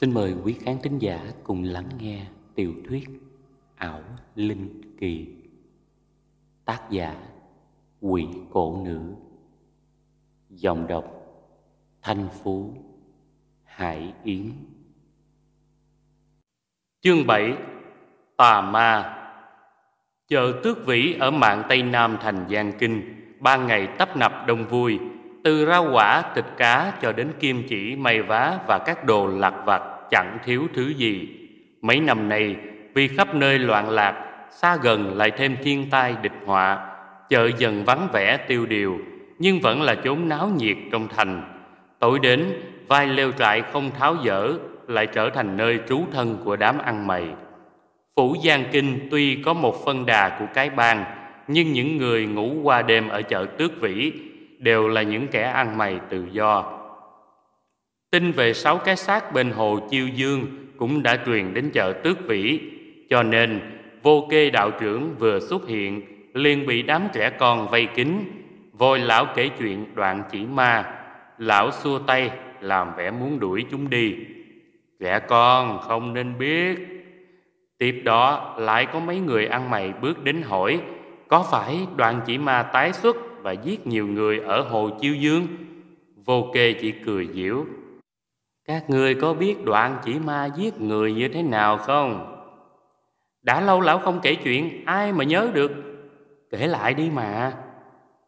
Xin mời quý khán thính giả cùng lắng nghe tiểu thuyết Ảo Linh Kỳ. Tác giả Quỷ Cổ Nữ. Dòng đọc Thanh Phú Hải Yến. Chương 7 Tà Ma. Chợ tước vĩ ở mạng Tây Nam thành Giang Kinh Ban ngày tấp nập đông vui từ rau quả, thịt cá cho đến kim chỉ, may vá và các đồ lặt vặt chẳng thiếu thứ gì. Mấy năm nay, vì khắp nơi loạn lạc, xa gần lại thêm thiên tai địch họa, chợ dần vắng vẻ tiêu điều, nhưng vẫn là chốn náo nhiệt trong thành. Tối đến, vai leo trại không tháo dỡ, lại trở thành nơi trú thân của đám ăn mày. Phủ Giang Kinh tuy có một phân đà của cái bang, nhưng những người ngủ qua đêm ở chợ Tước Vĩ đều là những kẻ ăn mày tự do. Tin về sáu cái xác bên hồ Chiêu Dương cũng đã truyền đến chợ Tước Vĩ, cho nên vô kê đạo trưởng vừa xuất hiện liền bị đám trẻ con vây kín. Vôi lão kể chuyện đoạn chỉ ma, lão xua tay làm vẻ muốn đuổi chúng đi. Trẻ con không nên biết. Tiếp đó lại có mấy người ăn mày bước đến hỏi có phải đoạn chỉ ma tái xuất và giết nhiều người ở hồ Chiêu Dương? Vô kê chỉ cười giễu. Các người có biết đoạn chỉ ma giết người như thế nào không? Đã lâu lão không kể chuyện, ai mà nhớ được? Kể lại đi mà.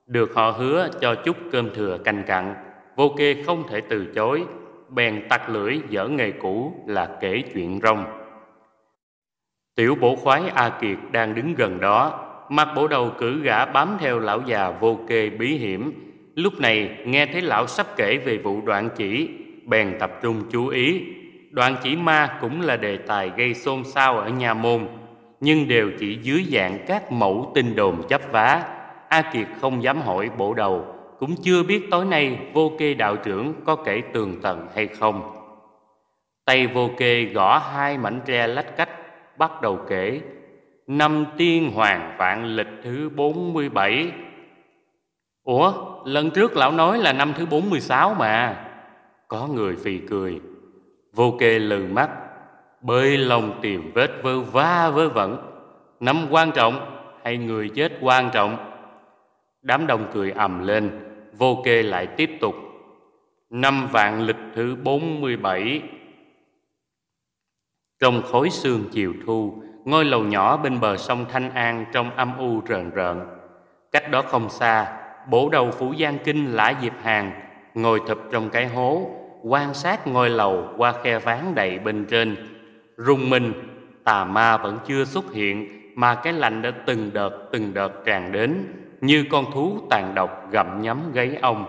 Được họ hứa cho chút cơm thừa canh cặn, vô kê không thể từ chối, bèn tặc lưỡi dở nghề cũ là kể chuyện rong. Tiểu bổ khoái A Kiệt đang đứng gần đó, Mặt bộ đầu cử gã bám theo lão già vô kê bí hiểm Lúc này nghe thấy lão sắp kể về vụ đoạn chỉ Bèn tập trung chú ý. Đoạn chỉ ma cũng là đề tài gây xôn xao ở nhà môn Nhưng đều chỉ dưới dạng các mẫu tin đồn chấp vá. A Kiệt không dám hỏi bộ đầu Cũng chưa biết tối nay vô kê đạo trưởng có kể tường tận hay không. Tay vô kê gõ hai mảnh tre lách cách Bắt đầu kể. Năm tiên hoàng vạn lịch thứ 47 Ủa, lần trước lão nói là năm thứ 46 mà. Có người phì cười Vô kê lừ mắt Bơi lòng tìm vết vơ va vơ vẩn. Năm quan trọng hay người chết quan trọng? Đám đông cười ầm lên Vô kê lại tiếp tục. Năm vạn lịch thứ 47 Trong khối sương chiều thu Ngôi lầu nhỏ bên bờ sông Thanh An trong âm u rợn rợn. Cách đó không xa, bổ đầu phủ Giang Kinh Lã Diệp Hàng ngồi thụp trong cái hố, quan sát ngôi lầu qua khe ván đầy bên trên. Rung mình, tà ma vẫn chưa xuất hiện mà cái lạnh đã từng đợt từng đợt tràn đến như con thú tàn độc gặm nhấm gáy ông.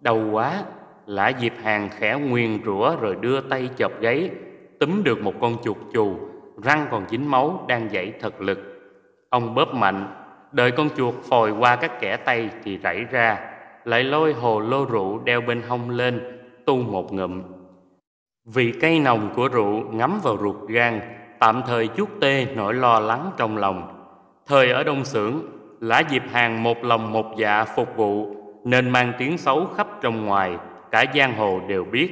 Đau quá, Lã Diệp Hàng khẽ nguyên rủa rồi đưa tay chộp gáy, túm được một con chuột chù răng còn dính máu đang dãy thật lực. Ông bóp mạnh, đợi con chuột phòi qua các kẻ tay thì rảy ra, lại lôi hồ lô rượu đeo bên hông lên, tu một ngụm. Vị cây nồng của rượu ngắm vào ruột gan, tạm thời chút tê nỗi lo lắng trong lòng. Thời ở Đông Xưởng, Lã dịp Hàng một lòng một dạ phục vụ, nên mang tiếng xấu khắp trong ngoài, cả giang hồ đều biết,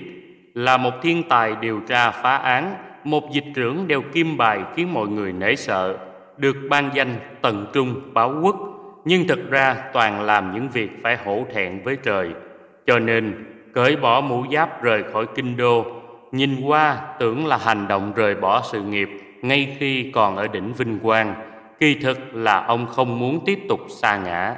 là một thiên tài điều tra phá án, một dịch trưởng đeo kim bài khiến mọi người nể sợ, được ban danh tận trung báo quốc, nhưng thực ra toàn làm những việc phải hổ thẹn với trời. Cho nên, cởi bỏ mũ giáp rời khỏi kinh đô, nhìn qua tưởng là hành động rời bỏ sự nghiệp ngay khi còn ở đỉnh vinh quang, kỳ thực là ông không muốn tiếp tục xa ngã.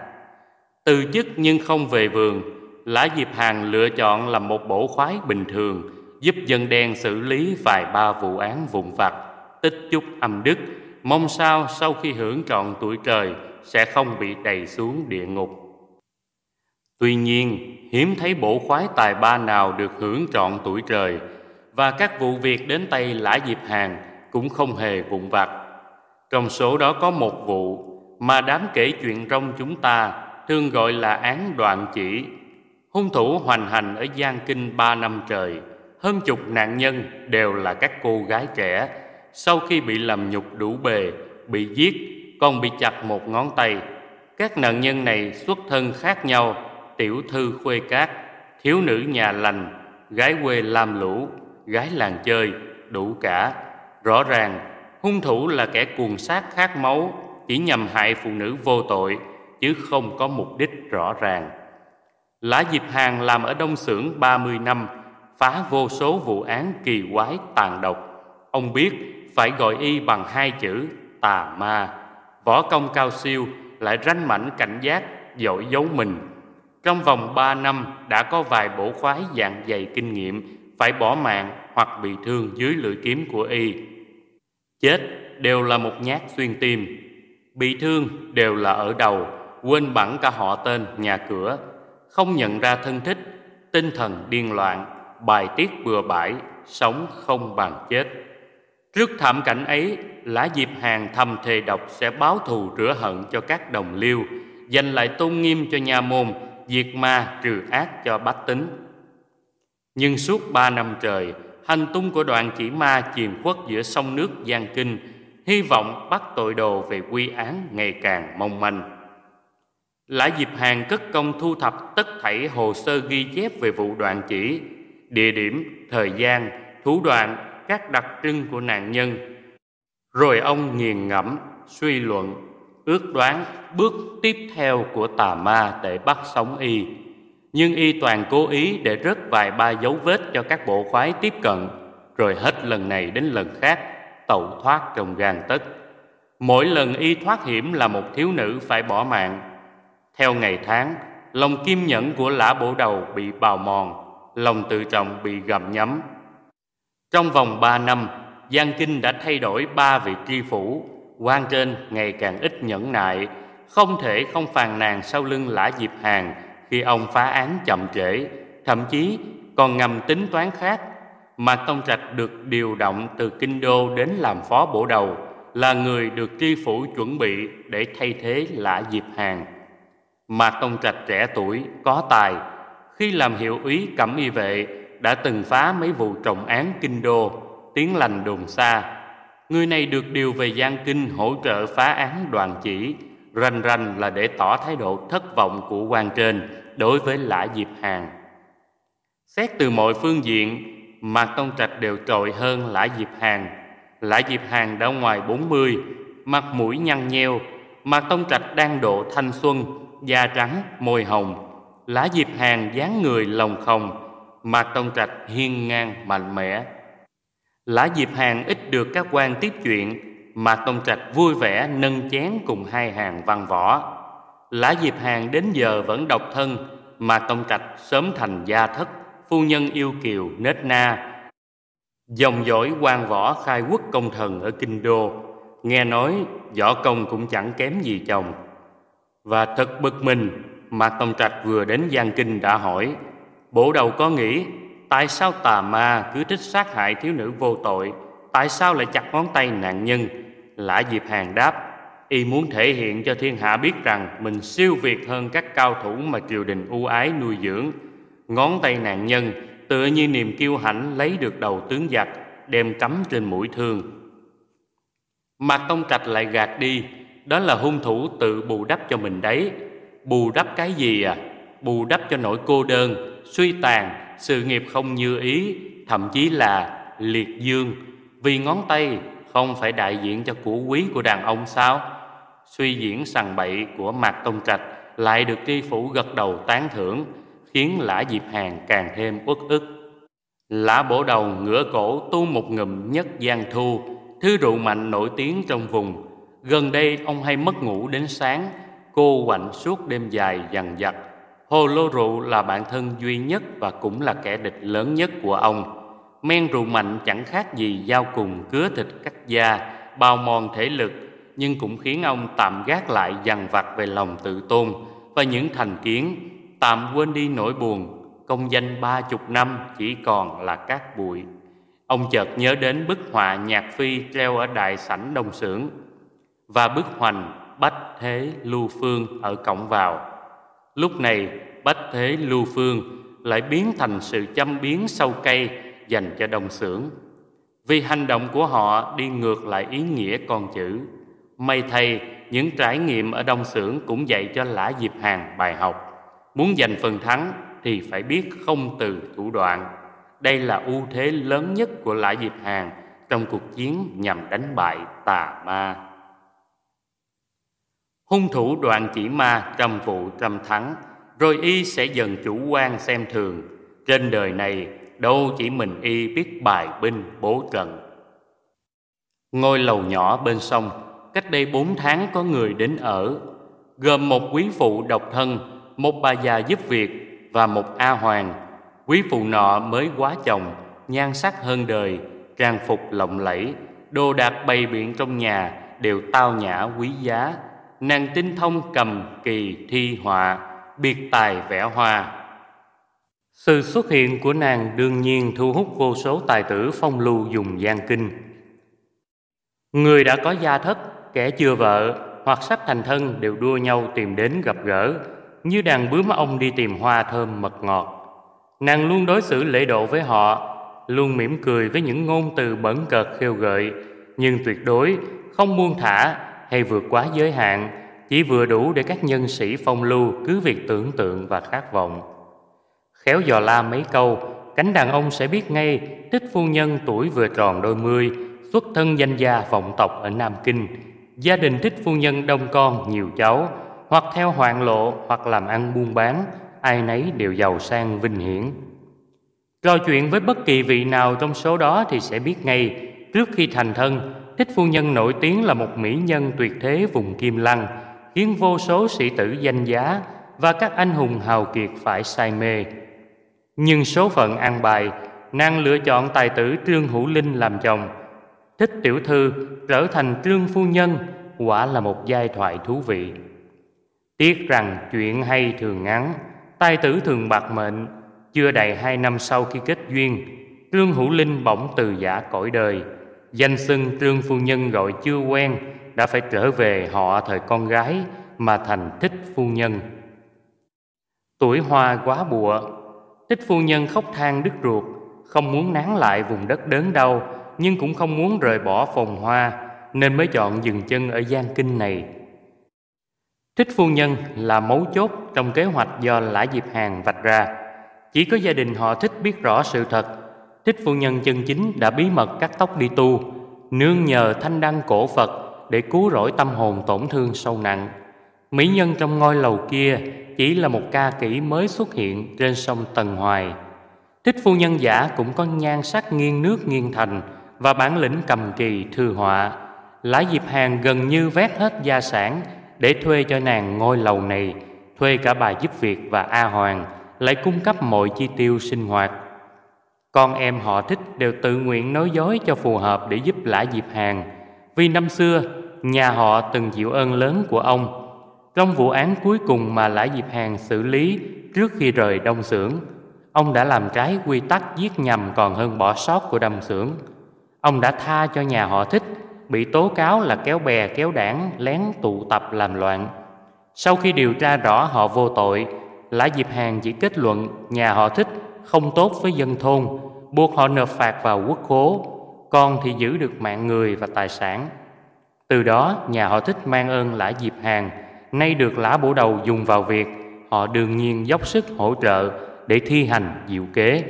Từ chức nhưng không về vườn, Lã Diệp Hàng lựa chọn làm một bổ khoái bình thường, giúp dân đen xử lý vài ba vụ án vụn vặt, tích chút âm đức, mong sao sau khi hưởng trọn tuổi trời sẽ không bị đầy xuống địa ngục. Tuy nhiên, hiếm thấy bộ khoái tài ba nào được hưởng trọn tuổi trời, và các vụ việc đến tay Lã dịp Hàng cũng không hề vụn vặt. Trong số đó có một vụ mà đám kể chuyện trong chúng ta thường gọi là án đoạn chỉ. Hung thủ hoành hành ở Giang Kinh ba năm trời, hơn chục nạn nhân đều là các cô gái trẻ sau khi bị làm nhục đủ bề bị giết còn bị chặt một ngón tay các nạn nhân này xuất thân khác nhau tiểu thư khuê cát thiếu nữ nhà lành gái quê lam lũ gái làng chơi, đủ cả. Rõ ràng, hung thủ là kẻ cuồng sát khát máu, chỉ nhằm hại phụ nữ vô tội, chứ không có mục đích rõ ràng. Lã Diệp Hàng làm ở Đông Xưởng 30 năm, phá vô số vụ án kỳ quái tàn độc. Ông biết phải gọi y bằng hai chữ tà ma. Võ công cao siêu lại ranh mảnh cảnh giác, dội giấu mình. Trong vòng 3 năm đã có vài bổ khoái dạng dày kinh nghiệm phải bỏ mạng hoặc bị thương dưới lưỡi kiếm của y. Chết đều là một nhát xuyên tim, bị thương đều là ở đầu, quên bẵng cả họ tên, nhà cửa, không nhận ra thân thích, tinh thần điên loạn, bài tiết bừa bãi, sống không bằng chết. Trước thảm cảnh ấy, Lã Diệp Hàng thầm thề độc sẽ báo thù rửa hận cho các đồng liêu, dành lại tôn nghiêm cho nhà môn, diệt ma trừ ác cho bách tính. Nhưng suốt ba năm trời, hành tung của đoàn chỉ ma chìm khuất giữa sông nước Giang Kinh, hy vọng bắt tội đồ về quy án ngày càng mong manh. Lã Diệp Hàng cất công thu thập tất thảy hồ sơ ghi chép về vụ đoạn chỉ, địa điểm, thời gian, thủ đoạn, các đặc trưng của nạn nhân. Rồi ông nghiền ngẫm, suy luận, ước đoán bước tiếp theo của tà ma để bắt sống y. Nhưng y toàn cố ý để rớt vài ba dấu vết cho các bộ khoái tiếp cận, rồi hết lần này đến lần khác tẩu thoát trong gan tất. Mỗi lần y thoát hiểm là một thiếu nữ phải bỏ mạng theo ngày tháng, lòng kim nhẫn của lã bộ đầu bị bào mòn, lòng tự trọng bị gầm nhấm. Trong vòng ba năm, Giang Kinh đã thay đổi ba vị tri phủ, quan trên ngày càng ít nhẫn nại, không thể không phàn nàn sau lưng lã Diệp Hàng khi ông phá án chậm trễ, thậm chí còn ngầm tính toán khác. Mạc Tông Trạch được điều động từ Kinh Đô đến làm phó bổ đầu, là người được tri phủ chuẩn bị để thay thế lã Diệp Hàng. Mạc Tông Trạch trẻ tuổi, có tài, khi làm hiệu úy cẩm y vệ đã từng phá mấy vụ trọng án kinh đô, tiếng lành đồn xa. Người này được điều về Giang Kinh hỗ trợ phá án đoàn chỉ, rành rành là để tỏ thái độ thất vọng của quan trên đối với Lã Diệp Hàng. Xét từ mọi phương diện, Mạc Tông Trạch đều trội hơn Lã Diệp Hàng. Lã Diệp Hàng đã ngoài 40, mặt mũi nhăn nheo, Mạc Tông Trạch đang độ thanh xuân, da trắng, môi hồng, lã diệp hàng dáng người lồng không, mặt tông trạch hiên ngang mạnh mẽ lã diệp hàng ít được các quan tiếp chuyện, mà tông trạch vui vẻ nâng chén cùng hai hàng văn võ. lã diệp hàng đến giờ vẫn độc thân, mà tông trạch sớm thành gia thất, phu nhân yêu kiều nết na. Dòng dõi quan võ khai quốc công thần ở kinh đô, nghe nói võ công cũng chẳng kém gì chồng. Và thật bực mình, Mạc Tông Trạch vừa đến Giang Kinh đã hỏi, Bộ đầu có nghĩ, tại sao tà ma cứ thích sát hại thiếu nữ vô tội, tại sao lại chặt ngón tay nạn nhân? Lã Diệp Hàng đáp, y muốn thể hiện cho thiên hạ biết rằng mình siêu việt hơn các cao thủ mà triều đình ưu ái nuôi dưỡng. Ngón tay nạn nhân tựa như niềm kiêu hãnh lấy được đầu tướng giặc, đem cắm trên mũi thương. Mạc Tông Trạch lại gạt đi, đó là hung thủ tự bù đắp cho mình đấy Bù đắp cái gì à Bù đắp cho nỗi cô đơn Suy tàn sự nghiệp không như ý Thậm chí là liệt dương. Vì ngón tay không phải đại diện cho của quý của đàn ông sao? Suy diễn sằng bậy của Mạc Tông Trạch Lại được tri phủ gật đầu tán thưởng Khiến lã Diệp Hàng càng thêm uất ức. Lã bổ đầu ngửa cổ tu một ngụm nhất giang thu Thứ rượu mạnh nổi tiếng trong vùng. Gần đây ông hay mất ngủ đến sáng, cô quạnh suốt đêm dài dằn vặt. Hồ lô rượu là bạn thân duy nhất và cũng là kẻ địch lớn nhất của ông. Men rượu mạnh chẳng khác gì dao cùng cứa thịt cắt da, bao mòn thể lực, nhưng cũng khiến ông tạm gác lại dằn vặt về lòng tự tôn và những thành kiến, tạm quên đi nỗi buồn, công danh ba chục năm chỉ còn là cát bụi. Ông chợt nhớ đến bức họa nhạc phi treo ở đại sảnh đồng xưởng và bức hoành Bách Thế Lưu Phương ở cổng vào. Lúc này, Bách Thế Lưu Phương lại biến thành sự chăm biến sâu cây dành cho đồng xưởng. Vì hành động của họ đi ngược lại ý nghĩa con chữ. May thay, những trải nghiệm ở đông xưởng cũng dạy cho Lã Diệp Hàng bài học. Muốn giành phần thắng thì phải biết không từ thủ đoạn. đây là ưu thế lớn nhất của Lã Diệp Hàn trong cuộc chiến nhằm đánh bại tà ma. Hung thủ đoạn chỉ ma trăm vụ trăm thắng, rồi y sẽ dần chủ quan xem thường. Trên đời này đâu chỉ mình y biết bài binh bố trận. Ngôi lầu nhỏ bên sông, cách đây bốn tháng có người đến ở, gồm một quý phụ độc thân, một bà già giúp việc và một A Hoàng. Quý phụ nọ mới quá chồng, nhan sắc hơn đời, trang phục lộng lẫy, đồ đạc bày biện trong nhà đều tao nhã quý giá. Nàng tinh thông cầm kỳ thi họa, biệt tài vẽ hoa. Sự xuất hiện của nàng đương nhiên thu hút vô số tài tử phong lưu dùng gian kinh. Người đã có gia thất, kẻ chưa vợ hoặc sắp thành thân đều đua nhau tìm đến gặp gỡ, như đàn bướm ông đi tìm hoa thơm mật ngọt. Nàng luôn đối xử lễ độ với họ, luôn mỉm cười với những ngôn từ bẩn cợt khêu gợi, nhưng tuyệt đối không buông thả hay vượt quá giới hạn, chỉ vừa đủ để các nhân sĩ phong lưu cứ việc tưởng tượng và khát vọng. Khéo dò la mấy câu, cánh đàn ông sẽ biết ngay thích phu nhân tuổi vừa tròn đôi mươi, xuất thân danh gia vọng tộc ở Nam Kinh, gia đình thích phu nhân đông con nhiều cháu, hoặc theo hoạn lộ hoặc làm ăn buôn bán, ai nấy đều giàu sang vinh hiển. Trò chuyện với bất kỳ vị nào trong số đó thì sẽ biết ngay, trước khi thành thân, thích phu nhân nổi tiếng là một mỹ nhân tuyệt thế vùng Kim Lăng, khiến vô số sĩ tử danh giá và các anh hùng hào kiệt phải say mê. Nhưng số phận an bài, nàng lựa chọn tài tử Trương Hữu Linh làm chồng. Thích tiểu thư trở thành Trương Phu Nhân, quả là một giai thoại thú vị. Tiếc rằng chuyện hay thường ngắn, tài tử thường bạc mệnh, chưa đầy hai năm sau khi kết duyên, Trương Hữu Linh bỗng từ giả cõi đời. Danh xưng Trương Phu Nhân gọi chưa quen, đã phải trở về họ thời con gái mà thành thích phu nhân. Tuổi hoa quá bụa, thích phu nhân khóc than đứt ruột, không muốn nán lại vùng đất đớn đau, nhưng cũng không muốn rời bỏ phòng hoa, nên mới chọn dừng chân ở Giang Kinh này Thích phu nhân là mấu chốt trong kế hoạch do Lã Diệp Hàn vạch ra. Chỉ có gia đình họ thích biết rõ sự thật. Thích phu nhân chân chính đã bí mật cắt tóc đi tu, nương nhờ thanh đăng cổ Phật để cứu rỗi tâm hồn tổn thương sâu nặng. Mỹ nhân trong ngôi lầu kia chỉ là một ca kỹ mới xuất hiện trên sông Tần Hoài. Thích phu nhân giả cũng có nhan sắc nghiêng nước nghiêng thành và bản lĩnh cầm kỳ thư họa. Lã Diệp Hàn gần như vét hết gia sản để thuê cho nàng ngôi lầu này, thuê cả bà giúp việc và A Hoàng, lại cung cấp mọi chi tiêu sinh hoạt. Con em họ thích đều tự nguyện nói dối cho phù hợp để giúp Lã Diệp Hàn, vì năm xưa nhà họ từng chịu ơn lớn của ông. Trong vụ án cuối cùng mà Lã Diệp Hàn xử lý trước khi rời đông xưởng, ông đã làm trái quy tắc giết nhầm còn hơn bỏ sót của đông xưởng. Ông đã tha cho nhà họ thích bị tố cáo là kéo bè kéo đảng lén tụ tập làm loạn. Sau khi điều tra rõ họ vô tội, Lã Diệp Hàn chỉ kết luận nhà họ thích không tốt với dân thôn, buộc họ nộp phạt vào quốc khố, con thì giữ được mạng người và tài sản. Từ đó, nhà họ thích mang ơn Lã Diệp hàng nay được Lã Bổ Đầu dùng vào việc, họ đương nhiên dốc sức hỗ trợ để thi hành diệu kế.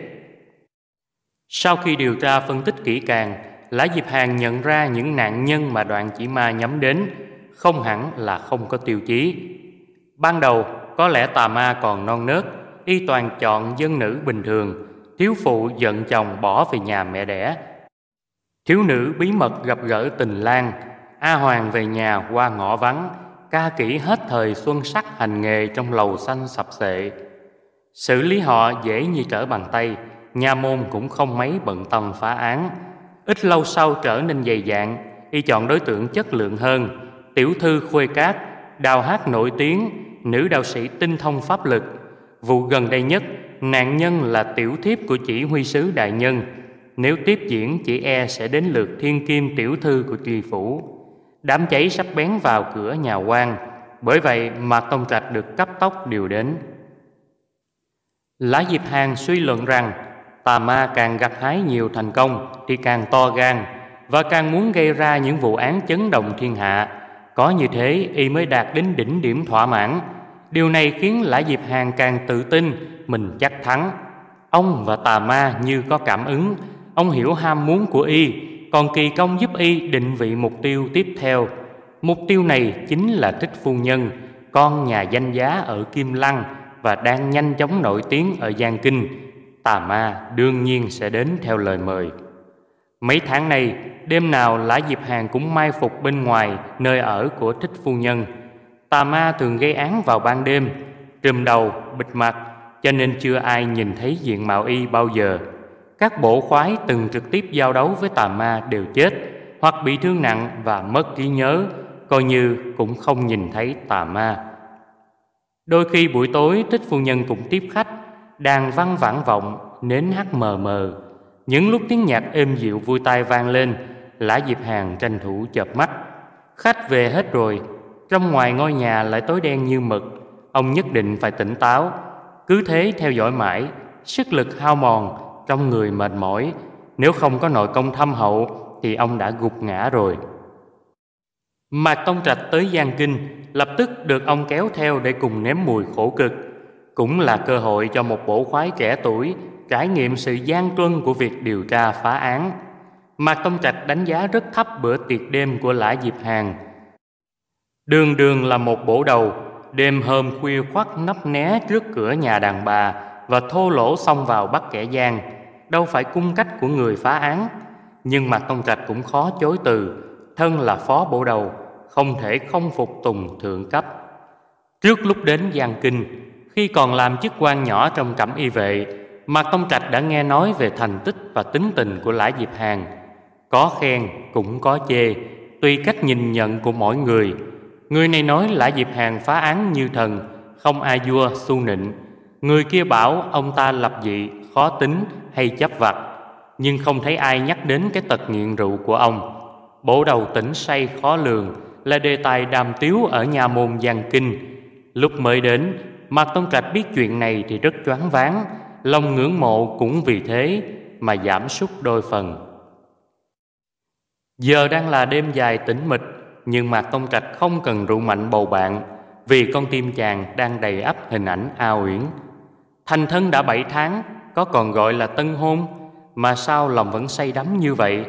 Sau khi điều tra phân tích kỹ càng, Lã Diệp hàng nhận ra những nạn nhân mà đoạn chỉ ma nhắm đến không hẳn là không có tiêu chí. Ban đầu, có lẽ tà ma còn non nớt, y toàn chọn dân nữ bình thường, thiếu phụ giận chồng bỏ về nhà mẹ đẻ. Thiếu nữ bí mật gặp gỡ tình lang, A Hoàng về nhà qua ngõ vắng, ca kỹ hết thời xuân sắc hành nghề trong lầu xanh sập sệ. Xử lý họ dễ như trở bàn tay, nhà môn cũng không mấy bận tâm phá án, Ít lâu sau trở nên dày dạn, y chọn đối tượng chất lượng hơn, tiểu thư khuê cát, đào hát nổi tiếng, nữ đạo sĩ tinh thông pháp lực. Vụ gần đây nhất, nạn nhân là tiểu thiếp của chỉ huy sứ đại nhân. Nếu tiếp diễn, chỉ e sẽ đến lượt thiên kim tiểu thư của tri phủ. Đám cháy sắp bén vào cửa nhà quan, bởi vậy mà Tông Trạch được cấp tốc điều đến. Lã Diệp Hàng suy luận rằng tà ma càng gặt hái nhiều thành công thì càng to gan và càng muốn gây ra những vụ án chấn động thiên hạ. Có như thế y mới đạt đến đỉnh điểm thỏa mãn. Điều này khiến Lã Diệp Hàn càng tự tin, mình chắc thắng. Ông và tà ma như có cảm ứng. Ông hiểu ham muốn của y, Còn kỳ công giúp y định vị mục tiêu tiếp theo. Mục tiêu này chính là Thích Phu Nhân, Con nhà danh giá ở Kim Lăng Và đang nhanh chóng nổi tiếng ở Giang Kinh. Tà ma đương nhiên sẽ đến theo lời mời. Mấy tháng này Đêm nào Lã Diệp Hàng cũng mai phục bên ngoài Nơi ở của Thích Phu Nhân. Tà ma thường gây án vào ban đêm Trùm đầu, bịt mặt Cho nên chưa ai nhìn thấy diện mạo y bao giờ. Các bộ khoái từng trực tiếp giao đấu với tà ma đều chết Hoặc bị thương nặng và mất trí nhớ Coi như cũng không nhìn thấy tà ma. Đôi khi buổi tối Thích Phu Nhân cũng tiếp khách Đàn văn vãn vọng, nến hát mờ mờ. Những lúc tiếng nhạc êm dịu vui tai vang lên Lã Diệp Hàng tranh thủ chợp mắt. Khách về hết rồi trong ngoài ngôi nhà lại tối đen như mực, Ông nhất định phải tỉnh táo. Cứ thế theo dõi mãi, Sức lực hao mòn Trong người mệt mỏi. Nếu không có nội công thâm hậu, Thì ông đã gục ngã rồi. Mạc Tông Trạch tới Giang Kinh, Lập tức được ông kéo theo để cùng nếm mùi khổ cực. Cũng là cơ hội cho một bổ khoái trẻ tuổi Trải nghiệm sự gian truân của việc điều tra phá án. Mạc Tông Trạch đánh giá rất thấp bữa tiệc đêm của Lã Diệp Hàng. Đường đường là một bổ đầu. Đêm hôm khuya khoắt nấp né trước cửa nhà đàn bà Và thô lỗ xông vào bắt kẻ gian. Đâu phải cung cách của người phá án. Nhưng mà Tông Trạch cũng khó chối từ. Thân là phó bổ đầu, Không thể không phục tùng thượng cấp. Trước lúc đến Giang Kinh, Khi còn làm chức quan nhỏ trong cẩm y vệ Mạc Tông Trạch đã nghe nói về thành tích và tính tình của Lã Diệp Hàng. Có khen cũng có chê Tùy cách nhìn nhận của mỗi người Người này nói Lã Diệp Hàng phá án như thần, Không ai vua su nịnh. Người kia bảo ông ta lập dị, Khó tính hay chấp vặt, Nhưng không thấy ai nhắc đến cái tật nghiện rượu của ông. Bộ đầu tỉnh say khó lường, Là đề tài đàm tiếu ở nhà môn Giang Kinh. Lúc mới đến, Mạc Tông Trạch biết chuyện này thì rất choáng váng, Lòng ngưỡng mộ cũng vì thế Mà giảm sút đôi phần. Giờ đang là đêm dài tĩnh mịch nhưng mà Tông Trạch không cần rượu mạnh bầu bạn, Vì con tim chàng đang đầy ắp hình ảnh ao uyển. Thành thân đã bảy tháng, Có còn gọi là tân hôn, Mà sao lòng vẫn say đắm như vậy?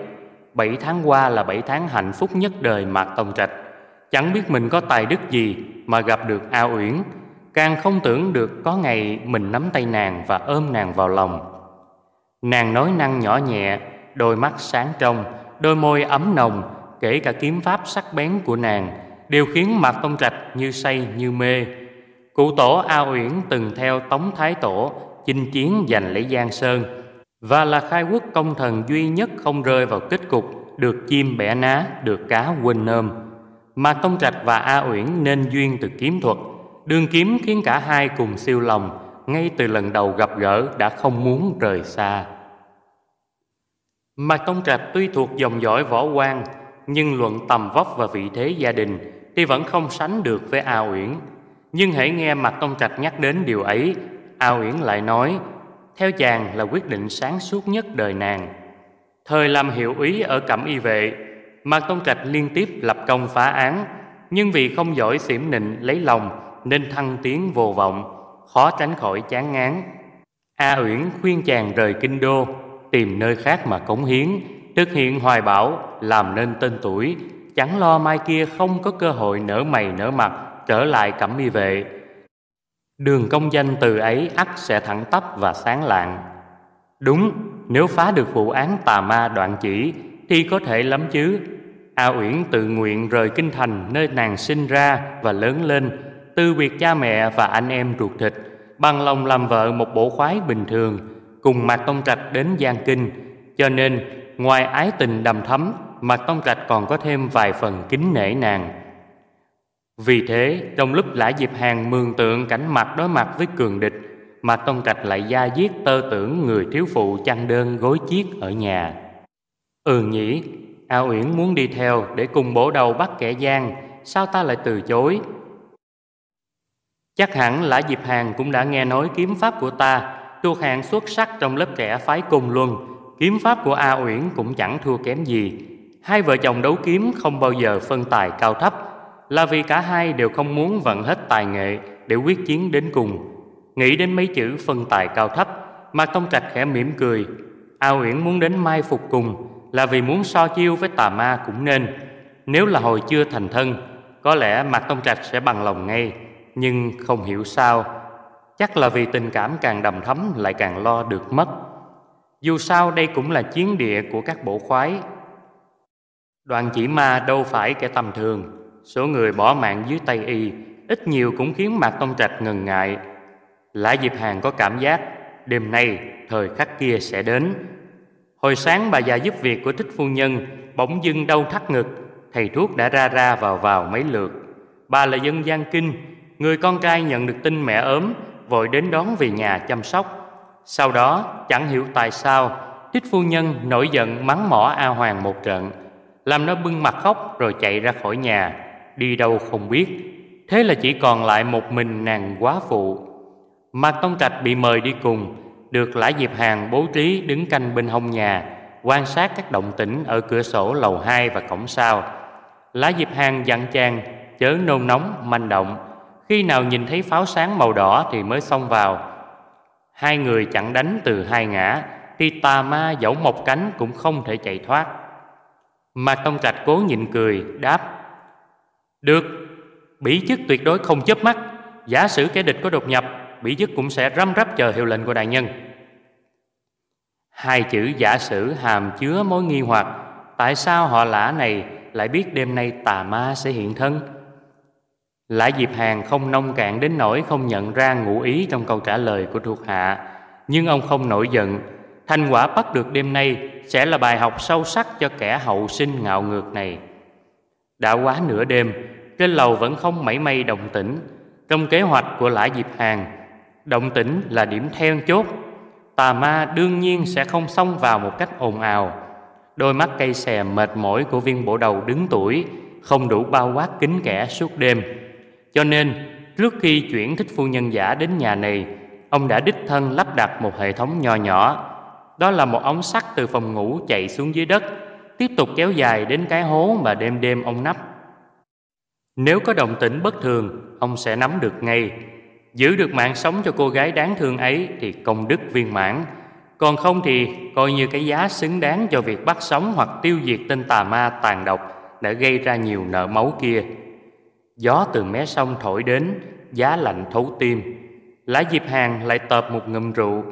Bảy tháng qua là bảy tháng hạnh phúc nhất đời Mạc Tông Trạch. Chẳng biết mình có tài đức gì Mà gặp được ao uyển. Càng không tưởng được có ngày mình nắm tay nàng và ôm nàng vào lòng. Nàng nói năng nhỏ nhẹ, Đôi mắt sáng trong, Đôi môi ấm nồng Kể cả kiếm pháp sắc bén của nàng Đều khiến Mạc Tông Trạch như say như mê. Cụ tổ A Uyển từng theo Tống Thái Tổ Chinh chiến giành lấy Giang Sơn Và là khai quốc công thần duy nhất không rơi vào kết cục Được chim bẻ ná, được cá quên nôm. Mạc Tông Trạch và A Uyển nên duyên từ kiếm thuật. Đường kiếm khiến cả hai cùng siêu lòng Ngay từ lần đầu gặp gỡ đã không muốn rời xa. Mạc Tông Trạch tuy thuộc dòng dõi võ quan nhưng luận tầm vóc và vị thế gia đình Thì vẫn không sánh được với A Uyển Nhưng hãy nghe Mạc Tông Trạch nhắc đến điều ấy A Uyển lại nói Theo chàng là quyết định sáng suốt nhất đời nàng Thời làm hiệu úy ở Cẩm Y Vệ Mạc Tông Trạch liên tiếp lập công phá án Nhưng vì không giỏi xỉm nịnh lấy lòng nên thăng tiến vô vọng, khó tránh khỏi chán ngán. A Uyển khuyên chàng rời kinh đô, tìm nơi khác mà cống hiến, thực hiện hoài bão, làm nên tên tuổi, chẳng lo mai kia không có cơ hội nở mày nở mặt trở lại cẩm y vệ. Đường công danh từ ấy ắt sẽ thẳng tắp và sáng lạng. Đúng, nếu phá được vụ án tà ma đoạn chỉ thì có thể lắm chứ. A Uyển tự nguyện rời kinh thành nơi nàng sinh ra và lớn lên từ biệt cha mẹ và anh em ruột thịt bằng lòng làm vợ một bộ khoái bình thường cùng Mạc Tông Trạch đến Giang Kinh cho nên ngoài ái tình đầm thấm Mạc Tông Trạch còn có thêm vài phần kính nể nàng. Vì thế, trong lúc Lã Diệp Hàng mường tượng cảnh mặt đối mặt với cường địch Mạc Tông Trạch lại gia giết tơ tưởng người thiếu phụ chăn đơn gối chiếc ở nhà. Ừ nhỉ, A Uyển muốn đi theo để cùng bổ đầu bắt kẻ gian, Sao ta lại từ chối? Chắc hẳn Lã Diệp Hàng cũng đã nghe nói kiếm pháp của ta thuộc hạng xuất sắc trong lớp trẻ phái cung luân Kiếm pháp của A Uyển cũng chẳng thua kém gì. Hai vợ chồng đấu kiếm không bao giờ phân tài cao thấp, Là vì cả hai đều không muốn vận hết tài nghệ để quyết chiến đến cùng. Nghĩ đến mấy chữ phân tài cao thấp Mạc Tông Trạch khẽ mỉm cười. A Uyển muốn đến mai phục cùng, Là vì muốn so chiêu với tà ma cũng nên. Nếu là hồi chưa thành thân, Có lẽ Mạc Tông Trạch sẽ bằng lòng ngay, Nhưng không hiểu sao. Chắc là vì tình cảm càng đầm thấm Lại càng lo được mất. Dù sao đây cũng là chiến địa của các bộ khoái. Đoàn chỉ ma đâu phải kẻ tầm thường. Số người bỏ mạng dưới tay y, Ít nhiều cũng khiến Mạc Tông Trạch ngần ngại. Lã Diệp Hàng có cảm giác, Đêm nay thời khắc kia sẽ đến. Hồi sáng bà già giúp việc của thích phu nhân, Bỗng dưng đau thắt ngực, Thầy thuốc đã ra ra vào vào mấy lượt. Bà là dân gian kinh, Người con trai nhận được tin mẹ ốm, Vội đến đón về nhà chăm sóc. Sau đó chẳng hiểu tại sao Thích phu nhân nổi giận mắng mỏ A Hoàng một trận. Làm nó bưng mặt khóc rồi chạy ra khỏi nhà. Đi đâu không biết. Thế là chỉ còn lại một mình nàng quá phụ. Mạc Tông Trạch bị mời đi cùng. Được Lã Diệp Hàng bố trí đứng canh bên hông nhà Quan sát các động tĩnh ở cửa sổ lầu 2 và cổng sau. Lã Diệp Hàng dặn chàng chớ nôn nóng, manh động. Khi nào nhìn thấy pháo sáng màu đỏ thì mới xông vào. Hai người chặn đánh từ hai ngã Thì tà ma dẫu một cánh cũng không thể chạy thoát. Mạc Tông Trạch cố nhịn cười, đáp Được, bỉ chức tuyệt đối không chớp mắt. Giả sử kẻ địch có đột nhập Bỉ chức cũng sẽ răm rắp chờ hiệu lệnh của đại nhân. Hai chữ giả sử hàm chứa mối nghi hoặc Tại sao họ lã này lại biết đêm nay tà ma sẽ hiện thân? Lã Diệp Hàng không nông cạn đến nỗi không nhận ra ngụ ý trong câu trả lời của thuộc hạ. Nhưng ông không nổi giận. Thành quả bắt được đêm nay sẽ là bài học sâu sắc cho kẻ hậu sinh ngạo ngược này. Đã quá nửa đêm, trên lầu vẫn không mảy may động tĩnh. Trong kế hoạch của Lã Diệp Hàng, Động tĩnh là điểm then chốt. Tà ma đương nhiên sẽ không xông vào một cách ồn ào. Đôi mắt cây xè mệt mỏi của viên bộ đầu đứng tuổi, Không đủ bao quát kính kẻ suốt đêm. Cho nên trước khi chuyển thích phu nhân giả đến nhà này Ông đã đích thân lắp đặt một hệ thống nho nhỏ Đó là một ống sắt từ phòng ngủ chạy xuống dưới đất Tiếp tục kéo dài đến cái hố mà đêm đêm ông nắp nếu có động tĩnh bất thường, ông sẽ nắm được ngay. Giữ được mạng sống cho cô gái đáng thương ấy thì công đức viên mãn. Còn không thì coi như cái giá xứng đáng cho việc bắt sống hoặc tiêu diệt tên tà ma tàn độc đã gây ra nhiều nợ máu kia. Gió từ mé sông thổi đến, giá lạnh thấu tim. Lã Diệp Hàng lại tợp một ngụm rượu,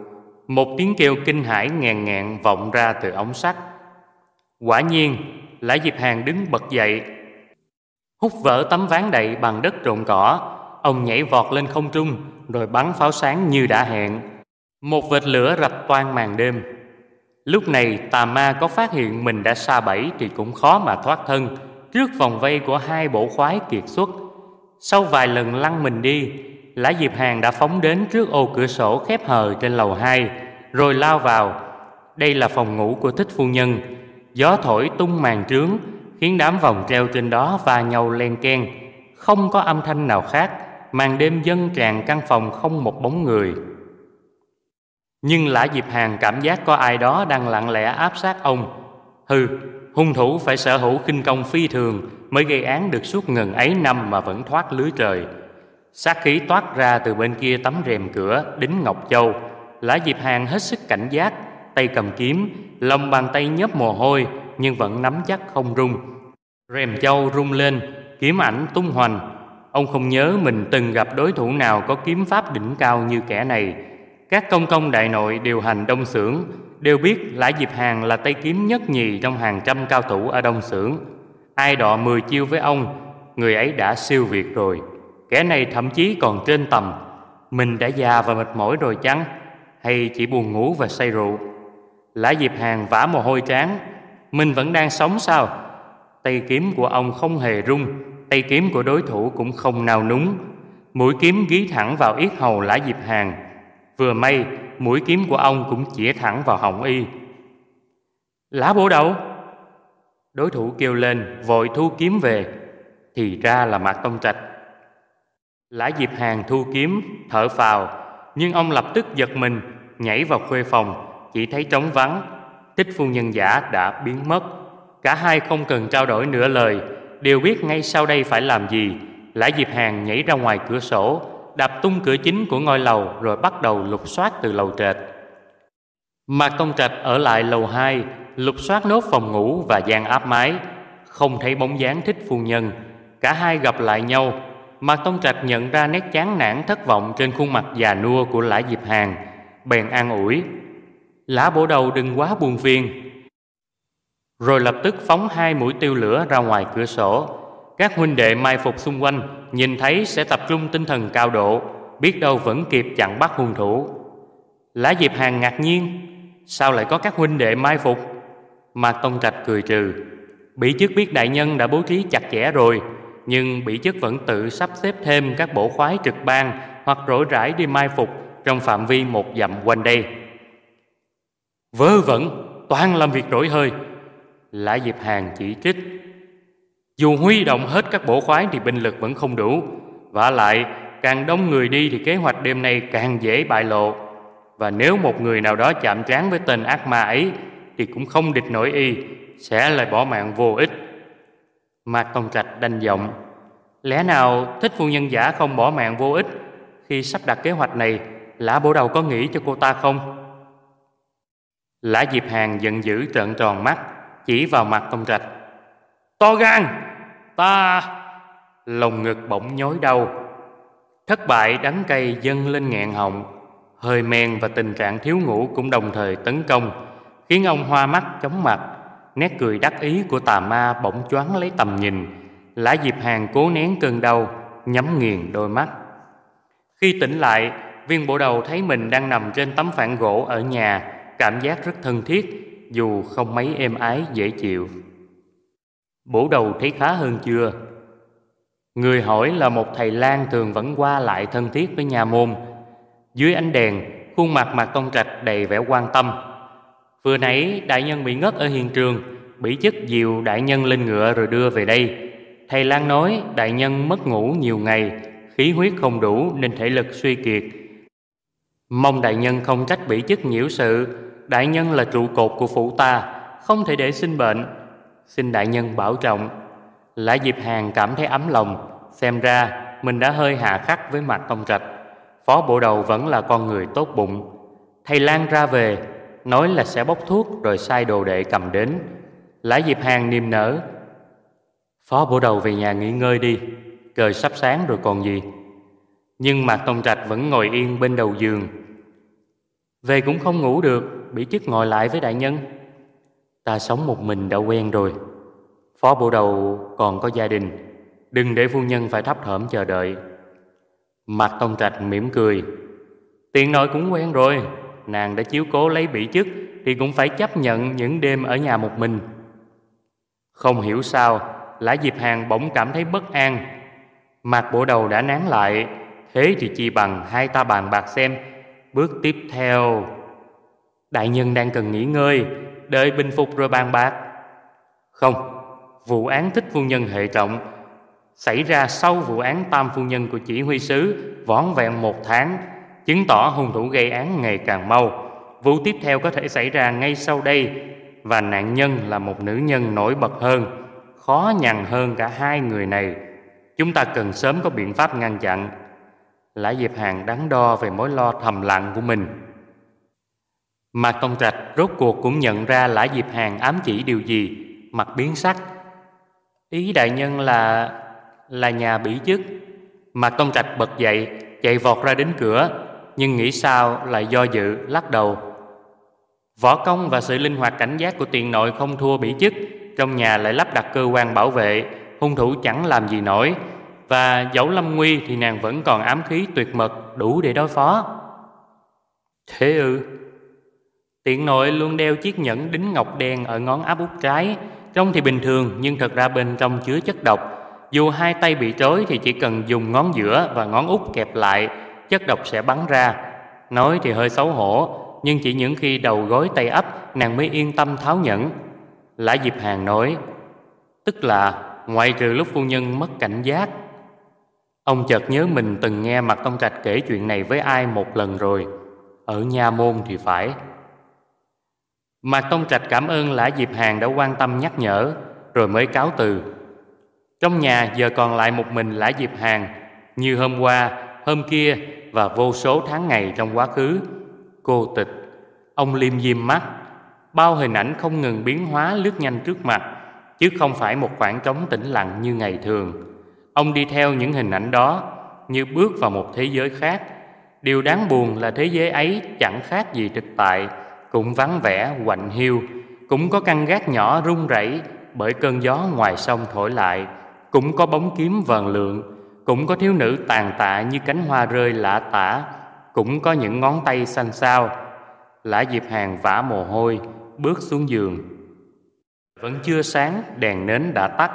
một tiếng kêu kinh hãi ngàn ngạn vọng ra từ ống sắt. Quả nhiên, Lã Diệp Hàng đứng bật dậy, Hút vỡ tấm ván đậy bằng đất trộn cỏ Ông nhảy vọt lên không trung Rồi bắn pháo sáng như đã hẹn. Một vệt lửa rạch toan màn đêm. Lúc này tà ma có phát hiện mình đã xa bẫy Thì cũng khó mà thoát thân. Trước vòng vây của hai bộ khoái kiệt xuất Sau vài lần lăn mình đi Lã Diệp Hàng đã phóng đến trước ô cửa sổ khép hờ trên lầu 2 Rồi lao vào Đây là phòng ngủ của thích phu nhân Gió thổi tung màn trướng khiến đám vòng treo trên đó va nhau len ken, không có âm thanh nào khác, màn đêm dân tràn căn phòng không một bóng người. Nhưng Lã Diệp Hàng cảm giác có ai đó đang lặng lẽ áp sát ông. Hừ, hung thủ phải sở hữu kinh công phi thường mới gây án được suốt ngần ấy năm mà vẫn thoát lưới trời. Sát khí toát ra từ bên kia tấm rèm cửa đính Ngọc Châu. Lã Diệp Hàng hết sức cảnh giác, tay cầm kiếm, lòng bàn tay nhấp mồ hôi, nhưng vẫn nắm chắc không rung. Rèm châu rung lên, kiếm ảnh tung hoành. Ông không nhớ mình từng gặp đối thủ nào có kiếm pháp đỉnh cao như kẻ này. Các công công đại nội điều hành đông xưởng đều biết Lã Diệp Hàng là tay kiếm nhất nhì trong hàng trăm cao thủ ở đông xưởng. Ai đọ mười chiêu với ông, người ấy đã siêu việt rồi. Kẻ này thậm chí còn trên tầm. Mình đã già và mệt mỏi rồi chăng? Hay chỉ buồn ngủ và say rượu? Lã Diệp Hàng vã mồ hôi trán mình vẫn đang sống sao? Tay kiếm của ông không hề rung, tay kiếm của đối thủ cũng không nào núng. Mũi kiếm ghi thẳng vào yết hầu Lã Diệp Hàng. Vừa may, mũi kiếm của ông cũng chĩa thẳng vào họng y. lá bổ đầu! Đối thủ kêu lên, vội thu kiếm về. Thì ra là Mạc Tông Trạch. Lã Diệp Hàng thu kiếm, thở phào, nhưng ông lập tức giật mình, nhảy vào khuê phòng, chỉ thấy trống vắng, Thích phu nhân giả đã biến mất Cả hai không cần trao đổi nửa lời Đều biết ngay sau đây phải làm gì Lã Diệp Hàng nhảy ra ngoài cửa sổ Đạp tung cửa chính của ngôi lầu Rồi bắt đầu lục soát từ lầu trệt. Mạc Tông Trạch ở lại lầu 2 Lục soát nốt phòng ngủ và gian áp mái, Không thấy bóng dáng thích phu nhân. Cả hai gặp lại nhau Mạc Tông Trạch nhận ra nét chán nản thất vọng Trên khuôn mặt già nua của Lã Diệp Hàng, Bèn an ủi, Lã bổ đầu đừng quá buồn phiền. Rồi lập tức phóng hai mũi tiêu lửa ra ngoài cửa sổ. Các huynh đệ mai phục xung quanh, Nhìn thấy sẽ tập trung tinh thần cao độ, Biết đâu vẫn kịp chặn bắt hung thủ. Lã Diệp Hàng ngạc nhiên, Sao lại có các huynh đệ mai phục? Mạc Tông Trạch cười trừ, Bị chức biết đại nhân đã bố trí chặt chẽ rồi, Nhưng bị chức vẫn tự sắp xếp thêm các bộ khoái trực ban Hoặc rỗi rãi đi mai phục Trong phạm vi một dặm quanh đây. Vớ vẩn, Toàn làm việc rỗi hơi. Lã Diệp Hàng chỉ trích dù huy động hết các bộ khoái Thì binh lực vẫn không đủ. Và lại, càng đông người đi Thì kế hoạch đêm nay càng dễ bại lộ. Và nếu một người nào đó chạm trán với tên ác ma ấy Thì cũng không địch nổi y, Sẽ lại bỏ mạng vô ích. Mạc Tông Trạch đanh giọng, Lẽ nào thích phu nhân giả không bỏ mạng vô ích Khi sắp đặt kế hoạch này? Lã bổ đầu có nghĩ cho cô ta không? Lã Diệp Hàng giận dữ trợn tròn mắt, Chỉ vào mặt Tông Trạch. To gan, Ta lồng ngực bỗng nhói đau. Thất bại đắng cay dâng lên nghẹn họng. Hơi men và tình trạng thiếu ngủ cũng đồng thời tấn công, Khiến ông hoa mắt chóng mặt. Nét cười đắc ý của tà ma bỗng choáng lấy tầm nhìn. Lã Diệp Hàng cố nén cơn đau, Nhắm nghiền đôi mắt. Khi tỉnh lại, Viên bộ đầu thấy mình đang nằm trên tấm phản gỗ ở nhà, Cảm giác rất thân thiết, Dù không mấy êm ái, dễ chịu. Bổ đầu thấy khá hơn chưa? Người hỏi là một thầy lang thường vẫn qua lại thân thiết với nhà môn. Dưới ánh đèn, Khuôn mặt mặt Tông Trạch đầy vẻ quan tâm. Vừa nãy, đại nhân bị ngất ở hiện trường, Bị chất dìu đại nhân lên ngựa rồi đưa về đây. Thầy lang nói, đại nhân mất ngủ nhiều ngày, Khí huyết không đủ nên thể lực suy kiệt. Mong đại nhân không trách bị chức nhiễu sự, Đại nhân là trụ cột của phủ ta, Không thể để sinh bệnh. Xin đại nhân bảo trọng. Lã Diệp Hàn cảm thấy ấm lòng, Xem ra mình đã hơi hạ khắc với mặt tông trạch. Phó bộ đầu vẫn là con người tốt bụng. Thầy Lan ra về, Nói là sẽ bốc thuốc Rồi sai đồ đệ cầm đến. Lã Diệp Hàn niềm nở. Phó bộ đầu về nhà nghỉ ngơi đi, Trời sắp sáng rồi còn gì. Nhưng Mạc Tông Trạch vẫn ngồi yên bên đầu giường. Về cũng không ngủ được, Bị chức ngồi lại với đại nhân. Ta sống một mình đã quen rồi. Phó bộ đầu còn có gia đình. Đừng để phu nhân phải thấp thởm chờ đợi. Mặt Tông Trạch mỉm cười. Tiện nội cũng quen rồi. Nàng đã chiếu cố lấy bị chức Thì cũng phải chấp nhận những đêm ở nhà một mình. Không hiểu sao, Lã Diệp Hàng bỗng cảm thấy bất an. Mặt bộ đầu đã nán lại, Thế thì chi bằng hai ta bàn bạc xem. Bước tiếp theo. Đại nhân đang cần nghỉ ngơi. Đợi bình phục rồi bàn bạc. Không Vụ án thích phu nhân hệ trọng Xảy ra sau vụ án tam phu nhân của chỉ huy sứ Vỏn vẹn một tháng Chứng tỏ hung thủ gây án ngày càng mau. Vụ tiếp theo có thể xảy ra ngay sau đây Và nạn nhân là một nữ nhân nổi bật hơn Khó nhằn hơn cả hai người này. Chúng ta cần sớm có biện pháp ngăn chặn. Lã Diệp Hàng đắn đo về mối lo thầm lặng của mình mà con Trạch rốt cuộc cũng nhận ra Lã Diệp Hàng ám chỉ điều gì, Mặt biến sắc. Ý đại nhân là là nhà bỉ chức. Mà con Trạch bật dậy, Chạy vọt ra đến cửa, Nhưng nghĩ sao lại do dự, lắc đầu. Võ công và sự linh hoạt cảnh giác của tiền nội không thua bỉ chức, Trong nhà lại lắp đặt cơ quan bảo vệ, Hung thủ chẳng làm gì nổi. Và dẫu lâm nguy thì nàng vẫn còn ám khí tuyệt mật Đủ để đối phó. Thế ư? Tiện nội luôn đeo chiếc nhẫn đính ngọc đen ở ngón áp út trái. Trông thì bình thường, nhưng thật ra bên trong chứa chất độc. Dù hai tay bị trói thì chỉ cần dùng ngón giữa và ngón út kẹp lại, Chất độc sẽ bắn ra. Nói thì hơi xấu hổ, Nhưng chỉ những khi đầu gối tay ấp, Nàng mới yên tâm tháo nhẫn. Lã Diệp Hàng nói, Tức là ngoại trừ lúc phu nhân mất cảnh giác. Ông chợt nhớ mình từng nghe Mặt Tông Trạch kể chuyện này với ai một lần rồi. Ở nha môn thì phải. Mạc Tông Trạch cảm ơn Lã Diệp Hàng đã quan tâm nhắc nhở Rồi mới cáo từ. Trong nhà giờ còn lại một mình Lã Diệp Hàng Như hôm qua, hôm kia Và vô số tháng ngày trong quá khứ. Cô tịch Ông liêm diêm mắt Bao hình ảnh không ngừng biến hóa lướt nhanh trước mặt Chứ không phải một khoảng trống tĩnh lặng như ngày thường. Ông đi theo những hình ảnh đó Như bước vào một thế giới khác. Điều đáng buồn là thế giới ấy chẳng khác gì thực tại. Cũng vắng vẻ, quạnh hiu Cũng có căn gác nhỏ rung rẩy Bởi cơn gió ngoài sông thổi lại Cũng có bóng kiếm vần lượng Cũng có thiếu nữ tàn tạ như cánh hoa rơi lạ tả Cũng có những ngón tay xanh xao. Lã Diệp Hàng vã mồ hôi Bước xuống giường. Vẫn chưa sáng đèn nến đã tắt.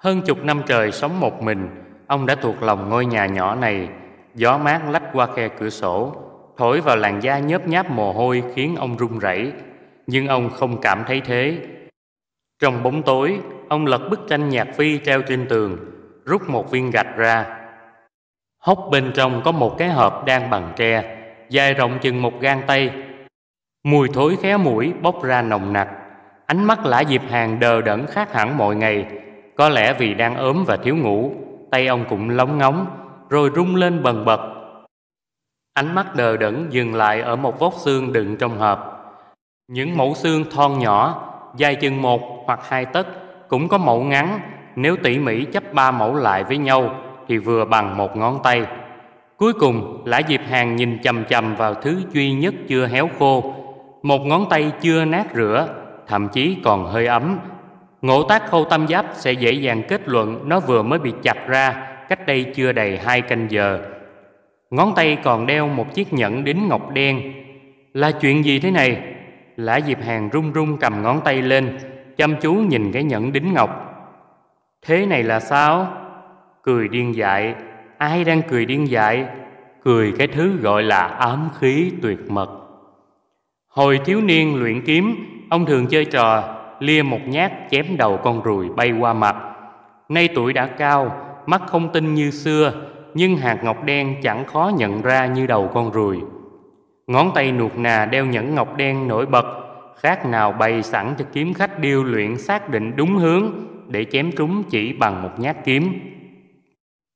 Hơn chục năm trời sống một mình Ông đã thuộc lòng ngôi nhà nhỏ này. Gió mát lách qua khe cửa sổ. Thổi vào làn da nhớp nháp mồ hôi Khiến ông run rẩy, Nhưng ông không cảm thấy thế. Trong bóng tối, Ông lật bức tranh nhạc phi treo trên tường, Rút một viên gạch ra. Hốc bên trong có một cái hộp đang bằng tre, Dài rộng chừng một gang tay. Mùi thối khéo mũi bốc ra nồng nặc. Ánh mắt lã Diệp Hàng đờ đẫn khác hẳn mọi ngày. Có lẽ vì đang ốm và thiếu ngủ, Tay ông cũng lóng ngóng, Rồi rung lên bần bật. Ánh mắt đờ đẫn dừng lại ở một vốc xương đựng trong hộp Những mẫu xương thon nhỏ Dài chừng một hoặc hai tấc Cũng có mẫu ngắn Nếu tỉ mỉ chấp ba mẫu lại với nhau Thì vừa bằng một ngón tay Cuối cùng Lã Diệp hàn nhìn chầm chầm vào thứ duy nhất chưa héo khô một ngón tay chưa nát rửa, thậm chí còn hơi ấm. Ngộ tác khâu tâm giáp sẽ dễ dàng kết luận nó vừa mới bị chặt ra cách đây chưa đầy hai canh giờ. Ngón tay còn đeo một chiếc nhẫn đính ngọc đen. Là chuyện gì thế này? Lã Diệp Hàng run run cầm ngón tay lên, chăm chú nhìn cái nhẫn đính ngọc. Thế này là sao? Cười điên dại, ai đang cười điên dại? Cười cái thứ gọi là ám khí tuyệt mật. Hồi thiếu niên luyện kiếm, ông thường chơi trò lia một nhát chém đầu con ruồi bay qua mặt. Nay tuổi đã cao, mắt không tinh như xưa, nhưng hạt ngọc đen chẳng khó nhận ra như đầu con ruồi. Ngón tay nuột nà đeo nhẫn ngọc đen nổi bật, khác nào bày sẵn cho kiếm khách điêu luyện xác định đúng hướng để chém trúng chỉ bằng một nhát kiếm.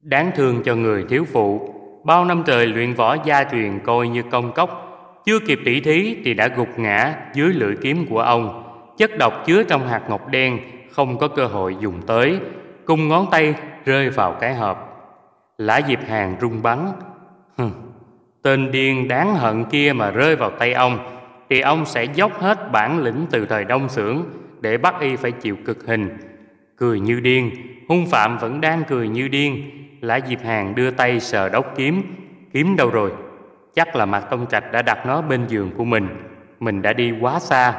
Đáng thương cho người thiếu phụ, bao năm trời luyện võ gia truyền coi như công cốc chưa kịp tỉ thí thì đã gục ngã dưới lưỡi kiếm của ông. Chất độc chứa trong hạt ngọc đen không có cơ hội dùng tới, cùng ngón tay rơi vào cái hộp. Lã Diệp Hàng rung bắn. Hừ, tên điên đáng hận kia mà rơi vào tay ông, thì ông sẽ dốc hết bản lĩnh từ thời Đông Xưởng để bắt y phải chịu cực hình. Cười như điên, hung phạm vẫn đang cười như điên. Lã Diệp Hàng đưa tay sờ đốc kiếm, kiếm đâu rồi? Chắc là Mạc Tông Trạch đã đặt nó bên giường của mình Mình đã đi quá xa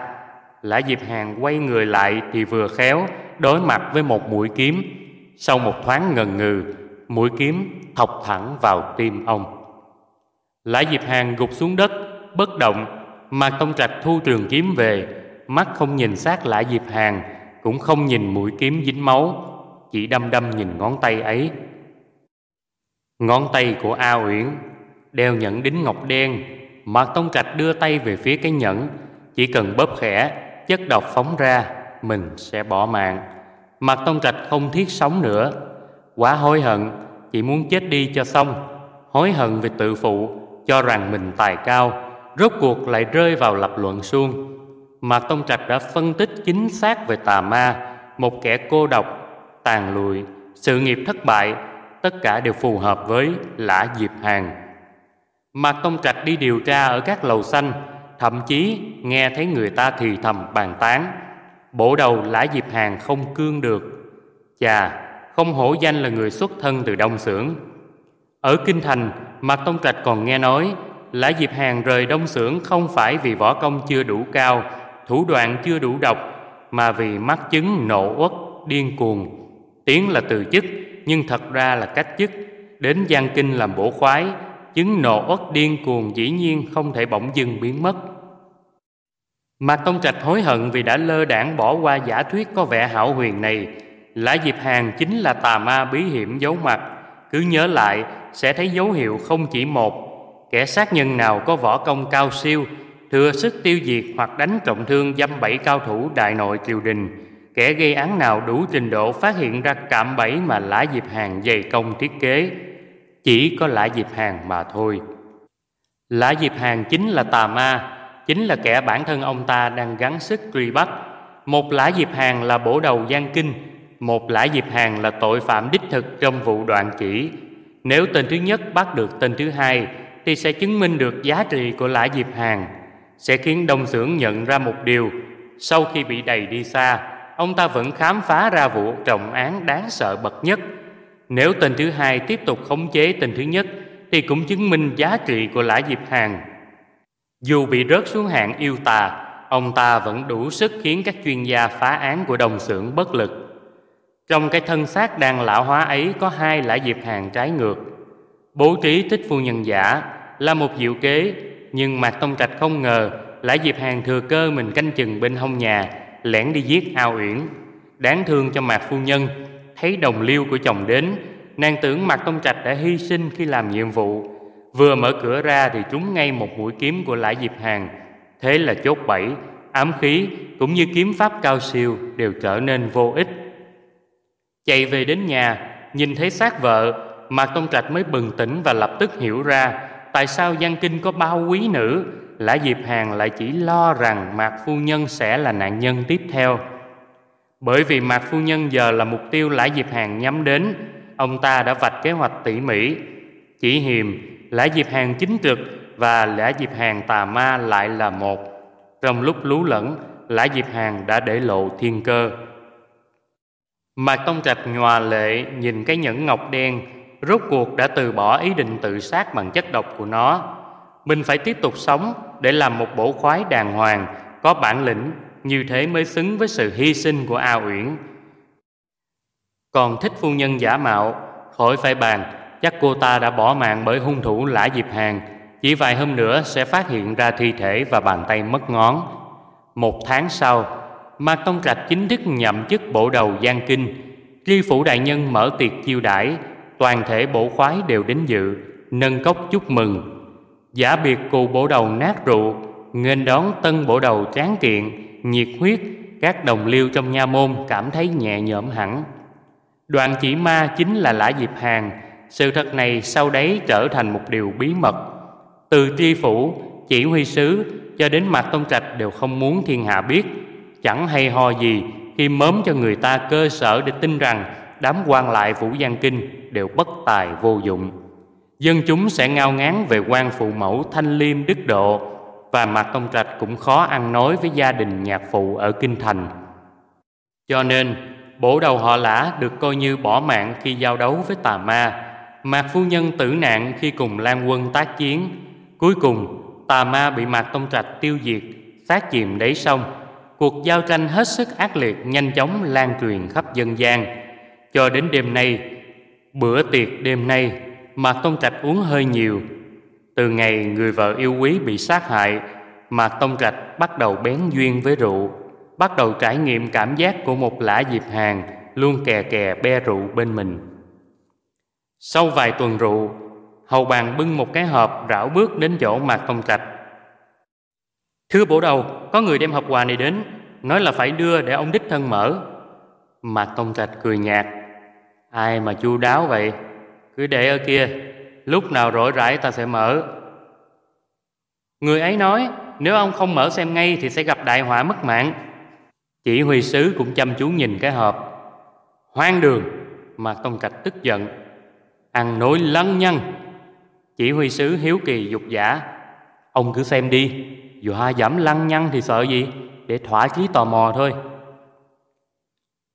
Lã Diệp Hàng quay người lại thì vừa khéo Đối mặt với một mũi kiếm Sau một thoáng ngần ngừ Mũi kiếm thọc thẳng vào tim ông. Lã Diệp Hàng gục xuống đất, Bất động, Mà Tông Trạch thu trường kiếm về, Mắt không nhìn sát Lã Diệp Hàng, Cũng không nhìn mũi kiếm dính máu, Chỉ đâm đâm nhìn ngón tay ấy. Ngón tay của A Uyển đeo nhẫn đính ngọc đen Mạc Tông Trạch đưa tay về phía cái nhẫn, Chỉ cần bóp khẽ, Chất độc phóng ra, Mình sẽ bỏ mạng. Mạc Tông Trạch không thiết sống nữa. Quá hối hận Chỉ muốn chết đi cho xong. Hối hận về tự phụ Cho rằng mình tài cao Rốt cuộc lại rơi vào lập luận suông. Mà Tông Trạch đã phân tích chính xác về tà ma Một kẻ cô độc Tàn lụi Sự nghiệp thất bại Tất cả đều phù hợp với Lã Diệp Hàng. Mạc Tông Trạch đi điều tra ở các lầu xanh Thậm chí nghe thấy người ta thì thầm bàn tán bổ đầu Lã Diệp Hàng không cương được. Chà, không hổ danh là người xuất thân từ Đông Xưởng Ở Kinh Thành, Mạc Tông Trạch còn nghe nói Lã Diệp Hàng rời Đông Xưởng không phải vì võ công chưa đủ cao Thủ đoạn chưa đủ độc Mà vì mắc chứng nộ uất, điên cuồng Tiếng là từ chức Nhưng thật ra là cách chức Đến Giang Kinh làm bổ khoái chứng nộ uất điên cuồng dĩ nhiên không thể bỗng dưng biến mất. Mạc Tông Trạch hối hận vì đã lơ đảng bỏ qua giả thuyết có vẻ hảo huyền này. Lã Diệp Hàng chính là tà ma bí hiểm giấu mặt. Cứ nhớ lại sẽ thấy dấu hiệu không chỉ một. Kẻ sát nhân nào có võ công cao siêu, thừa sức tiêu diệt hoặc đánh trọng thương dăm bảy cao thủ đại nội triều đình. Kẻ gây án nào đủ trình độ phát hiện ra cạm bẫy mà Lã Diệp Hàng dày công thiết kế chỉ có Lã Diệp Hàng mà thôi. Lã Diệp Hàng chính là tà ma, chính là kẻ bản thân ông ta đang gắng sức truy bắt. Một lã diệp hàng là bổ đầu gian kinh, một lã diệp hàng là tội phạm đích thực trong vụ đoạn chỉ. Nếu tên thứ nhất bắt được tên thứ hai, thì sẽ chứng minh được giá trị của lã diệp hàng, sẽ khiến đông xưởng nhận ra một điều. Sau khi bị đầy đi xa, ông ta vẫn khám phá ra vụ trọng án đáng sợ bậc nhất. Nếu tên thứ hai tiếp tục khống chế tên thứ nhất, thì cũng chứng minh giá trị của lã diệp hàng dù bị rớt xuống hạng yêu tà, ông ta vẫn đủ sức khiến các chuyên gia phá án của đồng xưởng bất lực. Trong cái thân xác đang lão hóa ấy có hai lã diệp hàng trái ngược. Bố trí thích phu nhân giả là một diệu kế, nhưng Mạc Tông Trạch không ngờ lã diệp hàng thừa cơ mình canh chừng bên hông nhà, lẻn đi giết ao uyển. Đáng thương cho Mạc phu nhân, thấy đồng liêu của chồng đến, nàng tưởng Mạc Tông Trạch đã hy sinh khi làm nhiệm vụ, Vừa mở cửa ra thì trúng ngay một mũi kiếm của Lã Diệp Hàng Thế là chốt bẫy, ám khí cũng như kiếm pháp cao siêu đều trở nên vô ích Chạy về đến nhà, nhìn thấy xác vợ Mạc Tông Trạch mới bừng tỉnh và lập tức hiểu ra Tại sao Giang Kinh có bao quý nữ Lã Diệp Hàng lại chỉ lo rằng Mạc Phu Nhân sẽ là nạn nhân tiếp theo Bởi vì Mạc Phu Nhân giờ là mục tiêu Lã Diệp Hàng nhắm đến Ông ta đã vạch kế hoạch tỉ mỉ Chỉ hiềm Lã Diệp Hàng chính trực và Lã Diệp Hàng tà ma lại là một. Trong lúc lú lẫn, Lã Diệp Hàng đã để lộ thiên cơ. Mạc Tông Trạch nhòa lệ nhìn cái nhẫn ngọc đen, rốt cuộc đã từ bỏ ý định tự sát bằng chất độc của nó. Mình phải tiếp tục sống để làm một bổ khoái đàng hoàng, có bản lĩnh, như thế mới xứng với sự hy sinh của A Uyển. Còn thích phu nhân giả mạo, khỏi phải bàn, Chắc cô ta đã bỏ mạng bởi hung thủ Lã dịp Hàng Chỉ vài hôm nữa sẽ phát hiện ra thi thể và bàn tay mất ngón Một tháng sau Mạc Tông Trạch chính thức nhậm chức bộ đầu Giang Kinh. Tri phủ đại nhân mở tiệc chiêu đãi Toàn thể bộ khoái đều đến dự Nâng cốc chúc mừng. Giả biệt cụ bộ đầu nát rượu Nghênh đón tân bộ đầu tráng kiện Nhiệt huyết Các đồng liêu trong nha môn cảm thấy nhẹ nhõm hẳn. Đoạn chỉ ma chính là Lã Diệp Hàng. Sự thật này sau đấy trở thành một điều bí mật. Từ tri phủ, chỉ huy sứ cho đến mặt tôn trạch đều không muốn thiên hạ biết. Chẳng hay ho gì khi mớm cho người ta cơ sở để tin rằng Đám quan lại Vũ Giang Kinh đều bất tài vô dụng. Dân chúng sẽ ngao ngán về quan phụ mẫu thanh liêm đức độ Và Mạc Tông Trạch cũng khó ăn nói với gia đình nhạc phụ ở Kinh Thành. Cho nên, bổ đầu họ lã được coi như bỏ mạng khi giao đấu với tà ma Mạc phu nhân tử nạn khi cùng Lan quân tác chiến. Cuối cùng tà ma bị Mạc Tông Trạch tiêu diệt sát chìm đáy sông Cuộc giao tranh hết sức ác liệt Nhanh chóng lan truyền khắp dân gian. Cho đến đêm nay, Bữa tiệc đêm nay Mạc Tông Trạch uống hơi nhiều, Từ ngày người vợ yêu quý bị sát hại Mạc Tông Trạch bắt đầu bén duyên với rượu, Bắt đầu trải nghiệm cảm giác của một lã dịp hàng Luôn kè kè be rượu bên mình. Sau vài tuần rượu, Hầu bàn bưng một cái hộp rảo bước đến chỗ Mạc Tông Trạch Thưa bổ đầu, Có người đem hộp quà này đến, Nói là phải đưa để ông đích thân mở. Mạc Tông Trạch cười nhạt. Ai mà chu đáo vậy? Cứ để ở kia, Lúc nào rỗi rãi ta sẽ mở. Người ấy nói, Nếu ông không mở xem ngay Thì sẽ gặp đại họa mất mạng. Chỉ huy sứ cũng chăm chú nhìn cái hộp. Hoang đường Mạc Tông Trạch tức giận. Ăn nói lăng nhăng. Chỉ huy sứ hiếu kỳ dục giả. Ông cứ xem đi dọa dẫm lăng nhăng thì sợ gì? Để thỏa chí tò mò thôi.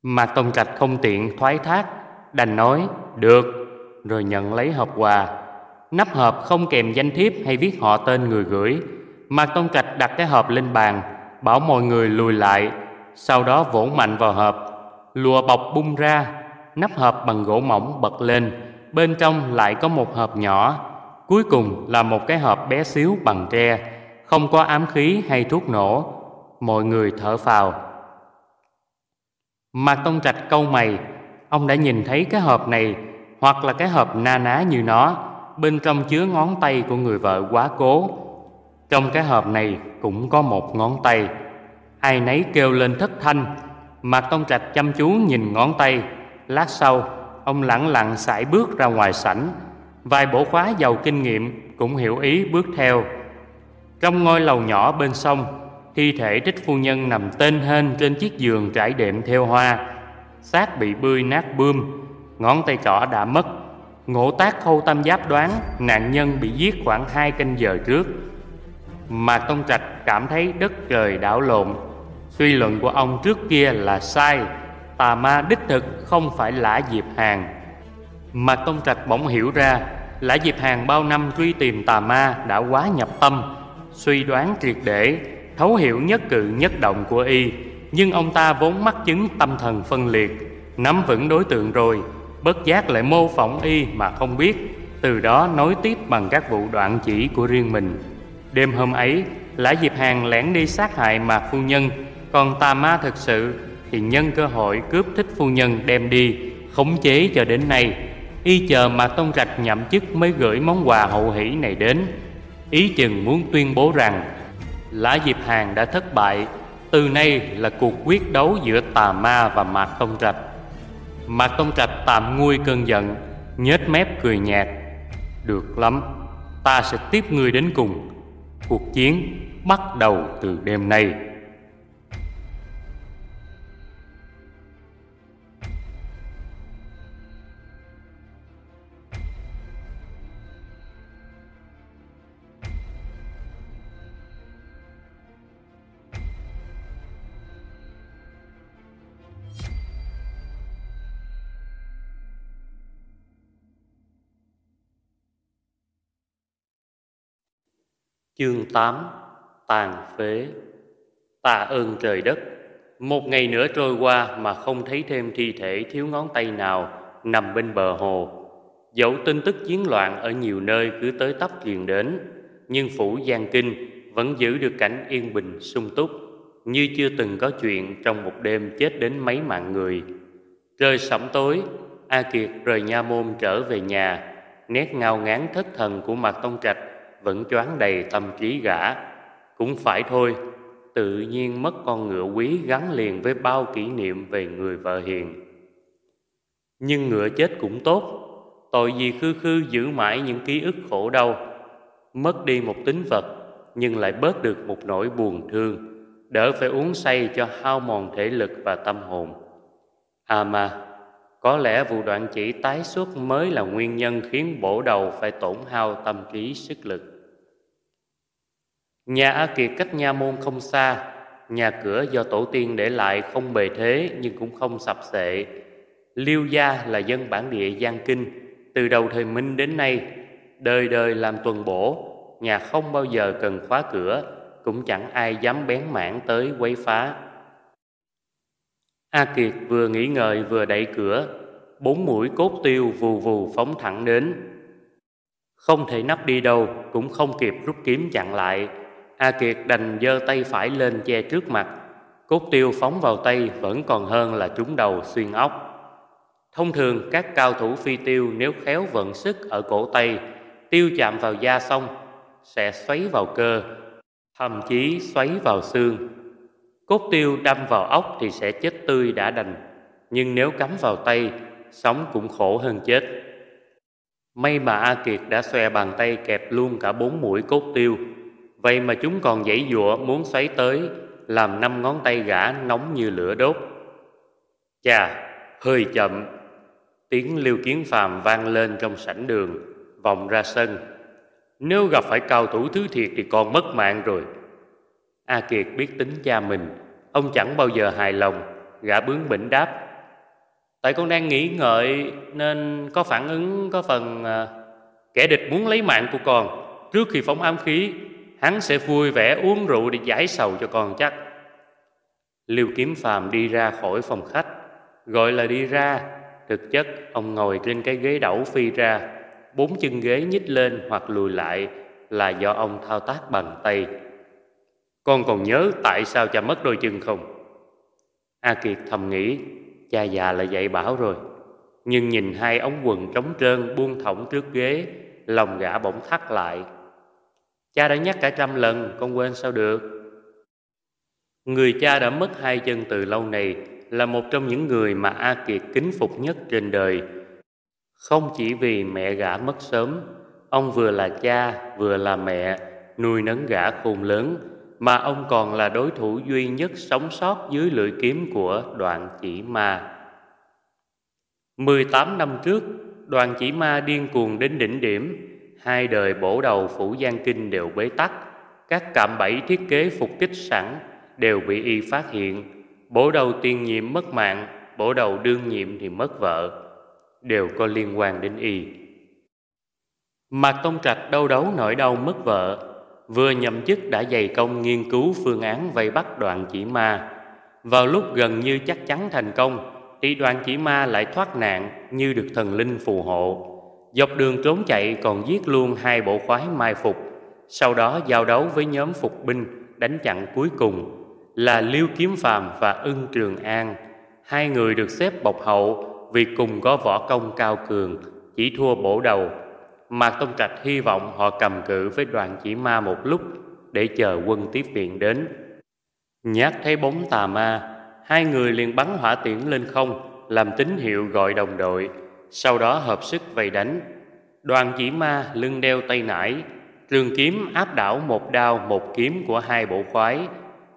Mạc tông trạch không tiện thoái thác, đành nói, được. Rồi nhận lấy hộp quà. Nắp hộp không kèm danh thiếp hay viết họ tên người gửi. Mạc tông trạch đặt cái hộp lên bàn, bảo mọi người lùi lại. Sau đó vỗ mạnh vào hộp. Lùa bọc bung ra, nắp hộp bằng gỗ mỏng bật lên. Bên trong lại có một hộp nhỏ. Cuối cùng là một cái hộp bé xíu bằng tre không có ám khí hay thuốc nổ, mọi người thở phào. Mạc tông trạch câu mày, ông đã nhìn thấy cái hộp này hoặc là cái hộp na ná như nó, bên trong chứa ngón tay của người vợ quá cố. Trong cái hộp này cũng có một ngón tay. Ai nấy kêu lên thất thanh. Mạc tông trạch chăm chú nhìn ngón tay. Lát sau, Ông lặng lặng sải bước ra ngoài sảnh. Vài bộ khóa giàu kinh nghiệm cũng hiểu ý bước theo. Trong ngôi lầu nhỏ bên sông, Thi thể trích phu nhân nằm tên hên trên chiếc giường trải đệm theo hoa. Xác bị bươi nát bươm, Ngón tay trỏ đã mất. Ngộ tác khâu tâm giáp đoán Nạn nhân bị giết khoảng hai canh giờ trước. Mà Tông Trạch cảm thấy đất trời đảo lộn. Suy luận của ông trước kia là sai, Tà ma đích thực không phải Lã Diệp Hàng Mà Tông Trạch bỗng hiểu ra, Lã Diệp Hàng bao năm truy tìm tà ma đã quá nhập tâm. Suy đoán triệt để, Thấu hiểu nhất cự nhất động của y. Nhưng ông ta vốn mắc chứng tâm thần phân liệt, Nắm vững đối tượng rồi, Bất giác lại mô phỏng y mà không biết, Từ đó nối tiếp bằng các vụ đoạn chỉ của riêng mình. Đêm hôm ấy, Lã Diệp Hàng lẻn đi sát hại Mạc Phu Nhân, Còn tà ma thực sự Thì nhân cơ hội cướp thích phu nhân đem đi, Khống chế cho đến nay. Y chờ mà Tông Rạch nhậm chức mới gửi món quà hậu hỷ này đến. Ý chừng muốn tuyên bố rằng Lã Diệp Hàng đã thất bại, Từ nay là cuộc quyết đấu giữa tà ma và Mạc Tông Trạch. Mạc Tông Trạch tạm nguôi cơn giận, nhếch mép cười nhạt. Được lắm, Ta sẽ tiếp ngươi đến cùng. Cuộc chiến bắt đầu từ đêm nay. Chương 8 Tàn phế. Tạ ơn trời đất. Một ngày nữa trôi qua mà không thấy thêm thi thể thiếu ngón tay nào nằm bên bờ hồ. Dẫu tin tức chiến loạn ở nhiều nơi cứ tới tấp truyền đến, Nhưng phủ Giang Kinh vẫn giữ được cảnh yên bình, sung túc, Như chưa từng có chuyện trong một đêm chết đến mấy mạng người. Trời sẩm tối, A Kiệt rời nha môn trở về nhà, Nét ngao ngán thất thần của mặt tông trạch vẫn choáng đầy tâm trí gã. Cũng phải thôi, tự nhiên mất con ngựa quý gắn liền với bao kỷ niệm về người vợ hiền. Nhưng ngựa chết cũng tốt, tội gì khư khư giữ mãi những ký ức khổ đau. Mất đi một tính vật, nhưng lại bớt được một nỗi buồn thương. Đỡ phải uống say cho hao mòn thể lực và tâm hồn. À mà, có lẽ vụ đoạn chỉ tái xuất mới là nguyên nhân khiến bổ đầu phải tổn hao tâm trí sức lực. Nhà A Kiệt cách nha môn không xa, nhà cửa do tổ tiên để lại không bề thế nhưng cũng không sập sệ. Liêu gia là dân bản địa Giang Kinh, từ đầu thời Minh đến nay, đời đời làm tuần bổ, nhà không bao giờ cần khóa cửa, cũng chẳng ai dám bén mảng tới quấy phá. A Kiệt vừa nghĩ ngợi vừa đẩy cửa, bốn mũi cốt tiêu vù vù phóng thẳng đến. Không thể nắp đi đâu, cũng không kịp rút kiếm chặn lại. A Kiệt đành giơ tay phải lên che trước mặt. Cốt tiêu phóng vào tay vẫn còn hơn là trúng đầu xuyên ốc. Thông thường các cao thủ phi tiêu nếu khéo vận sức ở cổ tay, tiêu chạm vào da xong sẽ xoáy vào cơ, thậm chí xoáy vào xương. Cốt tiêu đâm vào ốc thì sẽ chết tươi đã đành, nhưng nếu cắm vào tay, sống cũng khổ hơn chết. May mà A Kiệt đã xòe bàn tay kẹp luôn cả bốn mũi cốt tiêu, vậy mà chúng còn dãy dụa muốn xoáy tới, làm năm ngón tay gã nóng như lửa đốt. Chà, hơi chậm, tiếng liêu kiến phàm vang lên trong sảnh đường, vòng ra sân. Nếu gặp phải cao thủ thứ thiệt thì còn mất mạng rồi. A Kiệt biết tính cha mình, ông chẳng bao giờ hài lòng, gã bướng bỉnh đáp. Tại con đang nghĩ ngợi nên có phản ứng có phần à, kẻ địch muốn lấy mạng của con trước khi phóng ám khí, hắn sẽ vui vẻ uống rượu để giải sầu cho con chắc. Liêu Kiếm Phàm đi ra khỏi phòng khách, gọi là đi ra, thực chất ông ngồi trên cái ghế đẩu phi ra, bốn chân ghế nhích lên hoặc lùi lại là do ông thao tác bằng tay. Con còn nhớ tại sao cha mất đôi chân không? A Kiệt thầm nghĩ, cha già là dạy bảo rồi. Nhưng nhìn hai ống quần trống trơn buông thõng trước ghế, lòng gã bỗng thắt lại. Cha đã nhắc cả trăm lần, con quên sao được. Người cha đã mất hai chân từ lâu này là một trong những người mà A Kiệt kính phục nhất trên đời. Không chỉ vì mẹ gã mất sớm, ông vừa là cha, vừa là mẹ, nuôi nấng gã khôn lớn, mà ông còn là đối thủ duy nhất sống sót dưới lưỡi kiếm của đoạn chỉ ma. 18 năm trước, đoàn chỉ ma điên cuồng đến đỉnh điểm, hai đời bổ đầu phủ Giang Kinh đều bế tắc, các cạm bẫy thiết kế phục kích sẵn đều bị y phát hiện, bổ đầu tiên nhiệm mất mạng, bổ đầu đương nhiệm thì mất vợ, đều có liên quan đến y. Mạc Tông Trạch đau đấu nỗi đau mất vợ, vừa nhậm chức đã dày công nghiên cứu phương án vây bắt đoạn chỉ ma. Vào lúc gần như chắc chắn thành công, thì đoàn chỉ ma lại thoát nạn như được thần linh phù hộ. Dọc đường trốn chạy còn giết luôn hai bộ khoái mai phục, sau đó giao đấu với nhóm phục binh đánh chặn cuối cùng là Liêu Kiếm Phàm và Ưng Trường An. Hai người được xếp bọc hậu vì cùng có võ công cao cường, chỉ thua bổ đầu Mạc Tông Trạch hy vọng họ cầm cự với đoàn chỉ ma một lúc để chờ quân tiếp viện đến. Nhát thấy bóng tà ma, hai người liền bắn hỏa tiễn lên không, làm tín hiệu gọi đồng đội, sau đó hợp sức vây đánh. Đoàn chỉ ma lưng đeo tay nải, trường kiếm áp đảo một đao một kiếm của hai bộ khoái.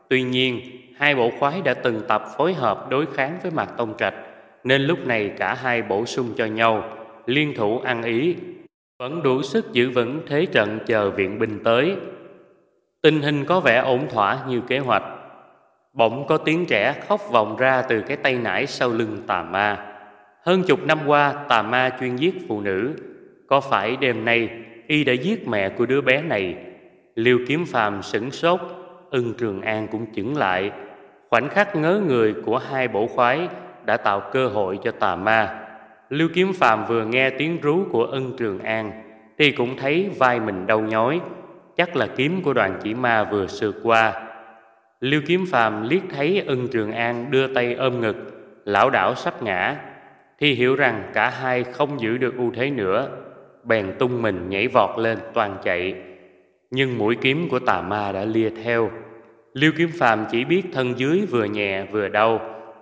Tuy nhiên, hai bộ khoái đã từng tập phối hợp đối kháng với Mạc Tông Trạch, nên lúc này cả hai bổ sung cho nhau, liên thủ ăn ý vẫn đủ sức giữ vững thế trận chờ viện binh tới. Tình hình có vẻ ổn thỏa như kế hoạch. Bỗng có tiếng trẻ khóc vọng ra từ cái tay nải sau lưng tà ma. Hơn chục năm qua tà ma chuyên giết phụ nữ. Có phải đêm nay y đã giết mẹ của đứa bé này? Liêu kiếm phàm sửng sốt, ưng trường an cũng chững lại. Khoảnh khắc ngớ người của hai bổ khoái đã tạo cơ hội cho tà ma Lưu Kiếm Phàm vừa nghe tiếng rú của ân Trường An thì cũng thấy vai mình đau nhói, chắc là kiếm của đoàn chỉ ma vừa sượt qua. Lưu Kiếm Phàm liếc thấy ân Trường An đưa tay ôm ngực, lão đảo sắp ngã, thì hiểu rằng cả hai không giữ được ưu thế nữa, bèn tung mình nhảy vọt lên toàn chạy. Nhưng mũi kiếm của tà ma đã lia theo. Lưu Kiếm Phàm chỉ biết thân dưới vừa nhẹ vừa đau,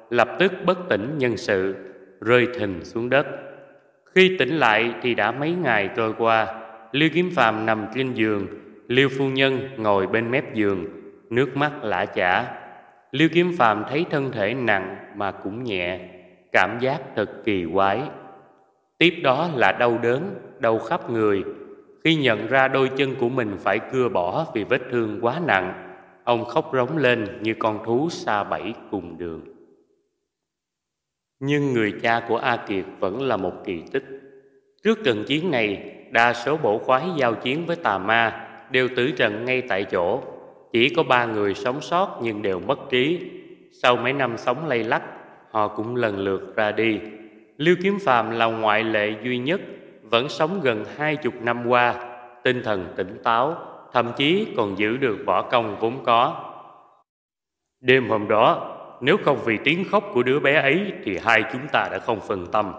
lập tức bất tỉnh nhân sự rơi thình xuống đất. Khi tỉnh lại thì đã mấy ngày trôi qua, Liêu Kiếm Phàm nằm trên giường, Liêu Phu Nhân ngồi bên mép giường, nước mắt lã chả. Liêu Kiếm Phàm thấy thân thể nặng mà cũng nhẹ, cảm giác thật kỳ quái. Tiếp đó là đau đớn, đau khắp người. Khi nhận ra đôi chân của mình phải cưa bỏ vì vết thương quá nặng, ông khóc rống lên như con thú xa bẫy cùng đường. Nhưng người cha của A Kiệt vẫn là một kỳ tích. Trước trận chiến này, đa số bộ khoái giao chiến với tà ma đều tử trận ngay tại chỗ. Chỉ có ba người sống sót nhưng đều mất trí. Sau mấy năm sống lây lắc, họ cũng lần lượt ra đi. Lưu Kiếm Phàm là ngoại lệ duy nhất, vẫn sống gần hai chục năm qua, tinh thần tỉnh táo, thậm chí còn giữ được võ công vốn có. Đêm hôm đó, nếu không vì tiếng khóc của đứa bé ấy Thì hai chúng ta đã không phân tâm.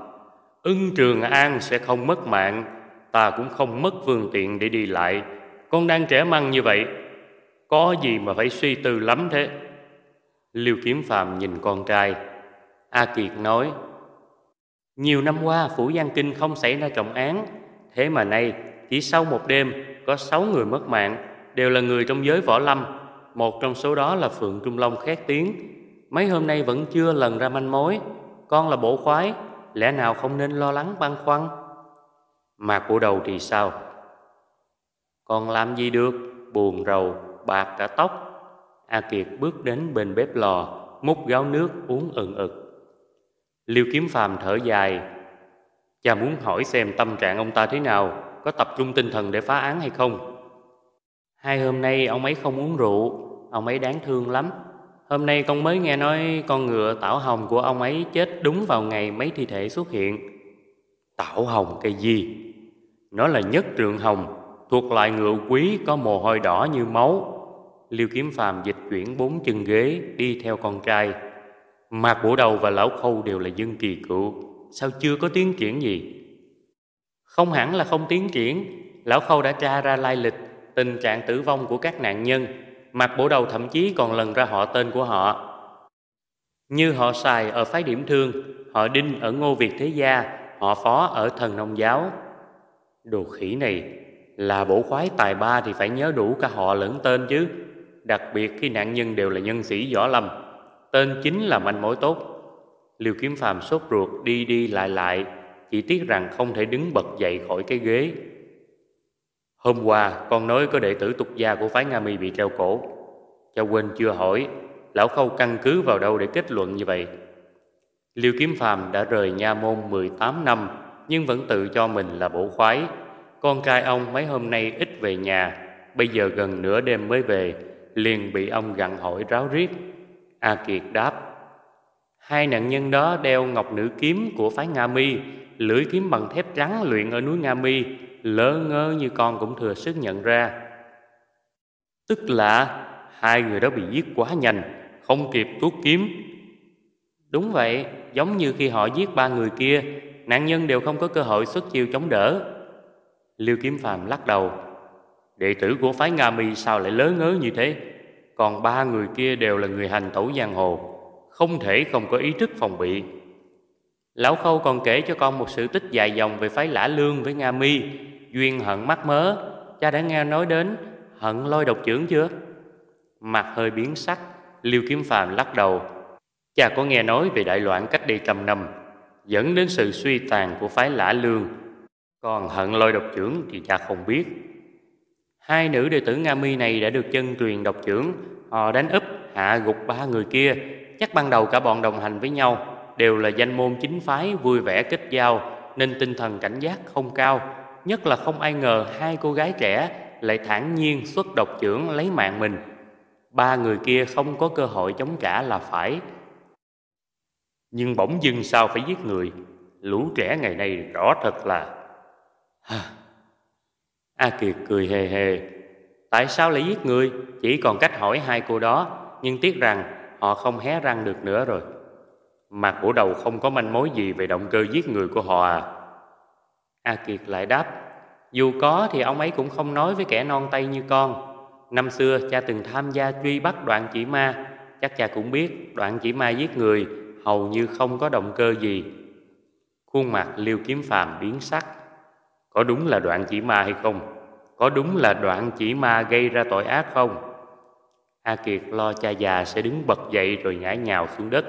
Ưng Trường An sẽ không mất mạng Ta cũng không mất phương tiện để đi lại. Con đang trẻ măng như vậy Có gì mà phải suy tư lắm thế? Lưu Kiếm Phàm nhìn con trai. A Kiệt nói, Nhiều năm qua Phủ Giang Kinh không xảy ra trọng án. Thế mà nay, chỉ sau một đêm, Có sáu người mất mạng, Đều là người trong giới võ lâm. Một trong số đó là Phượng Trung Long khét tiếng, Mấy hôm nay vẫn chưa lần ra manh mối. Con là bộ khoái, Lẽ nào không nên lo lắng băn khoăn? Mà của đầu thì sao? Còn làm gì được? Buồn rầu, bạc cả tóc. A Kiệt bước đến bên bếp lò, Múc gáo nước uống ừng ực. Liêu kiếm phàm thở dài Cha muốn hỏi xem tâm trạng ông ta thế nào Có tập trung tinh thần để phá án hay không Hai hôm nay ông ấy không uống rượu Ông ấy đáng thương lắm Hôm nay con mới nghe nói con ngựa Tảo Hồng của ông ấy chết đúng vào ngày mấy thi thể xuất hiện. Tảo Hồng cây gì? Nó là nhất trượng hồng, thuộc loại ngựa quý có mồ hôi đỏ như máu. Liêu Kiếm Phàm dịch chuyển bốn chân ghế đi theo con trai. Mạc Bổ Đầu và Lão Khâu đều là dân kỳ cựu, sao chưa có tiến triển gì? Không hẳn là không tiến triển, Lão Khâu đã tra ra lai lịch, tình trạng tử vong của các nạn nhân. Mặt bộ đầu thậm chí còn lần ra họ tên của họ. Như họ xài ở phái điểm thương Họ đinh ở ngô Việt Thế Gia Họ phó ở thần nông giáo. Đồ khỉ này Là bổ khoái tài ba thì phải nhớ đủ cả họ lẫn tên chứ. Đặc biệt khi nạn nhân đều là nhân sĩ võ lâm. Tên chính là manh mối tốt. Liều kiếm phàm sốt ruột đi đi lại lại, Chỉ tiếc rằng không thể đứng bật dậy khỏi cái ghế. Hôm qua, con nói có đệ tử tục gia của phái Nga Mi bị treo cổ. Cha quên chưa hỏi, Lão Khâu căn cứ vào đâu để kết luận như vậy? Liêu Kiếm Phàm đã rời nha môn 18 năm, Nhưng vẫn tự cho mình là bổ khoái. Con trai ông mấy hôm nay ít về nhà, Bây giờ gần nửa đêm mới về, Liền bị ông gặn hỏi ráo riết. A Kiệt đáp Hai nạn nhân đó đeo ngọc nữ kiếm của phái Nga Mi Lưỡi kiếm bằng thép trắng luyện ở núi Nga Mi Lỡ ngơ như con cũng thừa sức nhận ra. Tức là hai người đó bị giết quá nhanh Không kịp tuốt kiếm. Đúng vậy, giống như khi họ giết ba người kia Nạn nhân đều không có cơ hội xuất chiêu chống đỡ. Liêu Kiếm Phàm lắc đầu Đệ tử của phái Nga Mi sao lại lớn ngớ như thế? Còn ba người kia đều là người hành tẩu giang hồ, Không thể không có ý thức phòng bị. Lão Khâu còn kể cho con một sự tích dài dòng về phái Lã Lương với Nga Mi, Duyên hận mắt mớ. Cha đã nghe nói đến, hận lôi độc trưởng chưa? Mặt hơi biến sắc, Liêu Kiếm Phàm lắc đầu. Cha có nghe nói về đại loạn cách đây trăm năm, Dẫn đến sự suy tàn của phái Lã Lương. Còn hận lôi độc trưởng thì cha không biết. Hai nữ đệ tử Nga Mi này đã được chân truyền độc trưởng. Họ đánh úp, hạ gục ba người kia. Chắc ban đầu cả bọn đồng hành với nhau Đều là danh môn chính phái vui vẻ kết giao, Nên tinh thần cảnh giác không cao. Nhất là không ai ngờ hai cô gái trẻ Lại thản nhiên xuất độc trưởng lấy mạng mình. Ba người kia không có cơ hội chống trả là phải. Nhưng bỗng dưng sao phải giết người? Lũ trẻ ngày nay rõ thật là A Kiệt cười hề hề. Tại sao lại giết người? Chỉ còn cách hỏi hai cô đó, Nhưng tiếc rằng họ không hé răng được nữa rồi. Mặt bổ đầu không có manh mối gì Về động cơ giết người của họ à? A Kiệt lại đáp, Dù có thì ông ấy cũng không nói với kẻ non tay như con. Năm xưa, cha từng tham gia truy bắt đoạn chỉ ma. Chắc cha cũng biết đoạn chỉ ma giết người Hầu như không có động cơ gì. Khuôn mặt liêu kiếm phàm biến sắc. Có đúng là đoạn chỉ ma hay không? Có đúng là đoạn chỉ ma gây ra tội ác không? A Kiệt lo cha già sẽ đứng bật dậy rồi ngã nhào xuống đất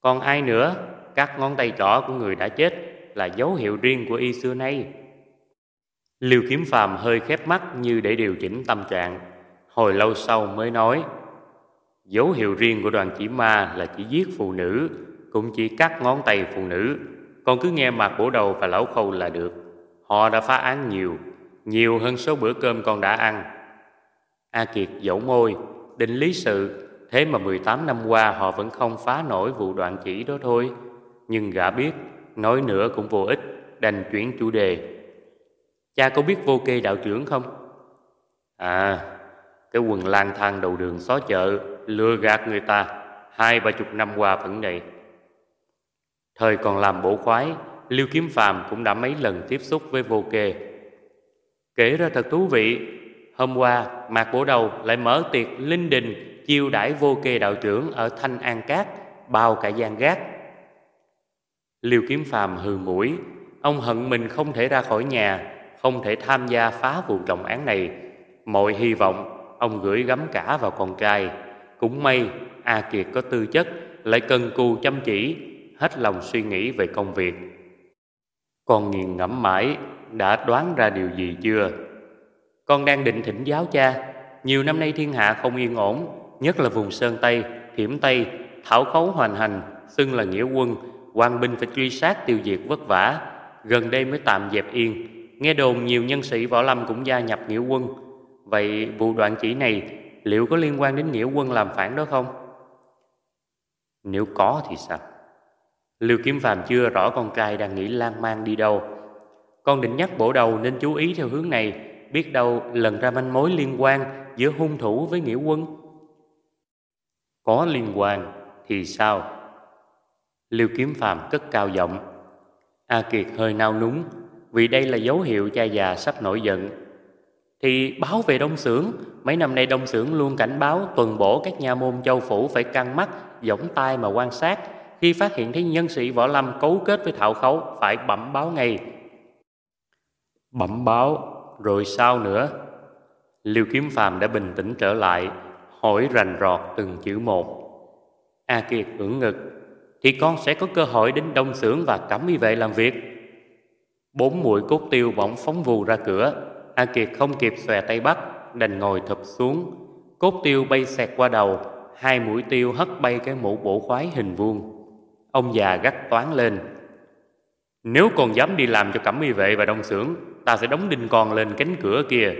Còn ai nữa? Các ngón tay trỏ của người đã chết Là dấu hiệu riêng của y xưa nay Liêu kiếm phàm hơi khép mắt như để điều chỉnh tâm trạng Hồi lâu sau mới nói, Dấu hiệu riêng của đoàn chỉ ma là chỉ giết phụ nữ, Cũng chỉ cắt ngón tay phụ nữ Còn cứ nghe mặt bổ đầu và lão khâu là được Họ đã phá án nhiều Nhiều hơn số bữa cơm con đã ăn. A Kiệt dẫu môi Định lý sự Thế mà 18 năm qua họ vẫn không phá nổi vụ đoạn chỉ đó thôi. Nhưng gã biết Nói nữa cũng vô ích Đành chuyển chủ đề. Cha có biết vô kê đạo trưởng không? À, cái quần lang thang đầu đường xó chợ Lừa gạt người ta Hai ba chục năm qua vẫn vậy. Thời còn làm bộ khoái Liêu Kiếm Phàm cũng đã mấy lần tiếp xúc với vô kê Kể ra thật thú vị Hôm qua Mạc Bổ Đầu lại mở tiệc linh đình Chiêu đãi vô kê đạo trưởng ở Thanh An Cát Bao cả gian gác Liêu Kiếm Phàm hừ mũi Ông hận mình không thể ra khỏi nhà không thể tham gia phá vụ trọng án này. Mọi hy vọng ông gửi gắm cả vào con trai. Cũng may A Kiệt có tư chất, lại cần cù chăm chỉ, hết lòng suy nghĩ về công việc. Con nghiền ngẫm mãi, đã đoán ra điều gì chưa? Con đang định thỉnh giáo cha. Nhiều năm nay thiên hạ không yên ổn, nhất là vùng Sơn Tây, Thiểm Tây, Thảo Khấu hoành hành, xưng là nghĩa quân, quan binh phải truy sát tiêu diệt vất vả. Gần đây mới tạm dẹp yên, Nghe đồn nhiều nhân sĩ võ lâm cũng gia nhập nghĩa quân Vậy vụ đoạn chỉ này liệu có liên quan đến nghĩa quân làm phản đó không? Nếu có thì sao? Lưu Kiếm Phàm chưa rõ con trai đang nghĩ lang mang đi đâu Con định nhắc bổ đầu nên chú ý theo hướng này Biết đâu lần ra manh mối liên quan giữa hung thủ với nghĩa quân Có liên quan thì sao? Lưu Kiếm Phàm cất cao giọng A Kiệt hơi nao núng vì đây là dấu hiệu cha già sắp nổi giận. Thì báo về Đông Xưởng, mấy năm nay Đông Xưởng luôn cảnh báo tuần bổ các nhà môn châu phủ phải căng mắt, giỏng tai mà quan sát. Khi phát hiện thấy nhân sĩ võ lâm cấu kết với thạo khấu, phải bẩm báo ngay. Bẩm báo, rồi sao nữa? Liêu Kiếm Phàm đã bình tĩnh trở lại, hỏi rành rọt từng chữ một. A Kiệt ưỡn ngực, thì con sẽ có cơ hội đến đông xưởng và cẩm y vệ làm việc. Bốn mũi cốt tiêu bỗng phóng vù ra cửa, A Kiệt không kịp xòe tay bắt, đành ngồi thụp xuống. Cốt tiêu bay xẹt qua đầu, hai mũi tiêu hất bay cái mũ bổ khoái hình vuông. Ông già gắt toán lên. Nếu còn dám đi làm cho cẩm y vệ và đông xưởng, ta sẽ đóng đinh con lên cánh cửa kia.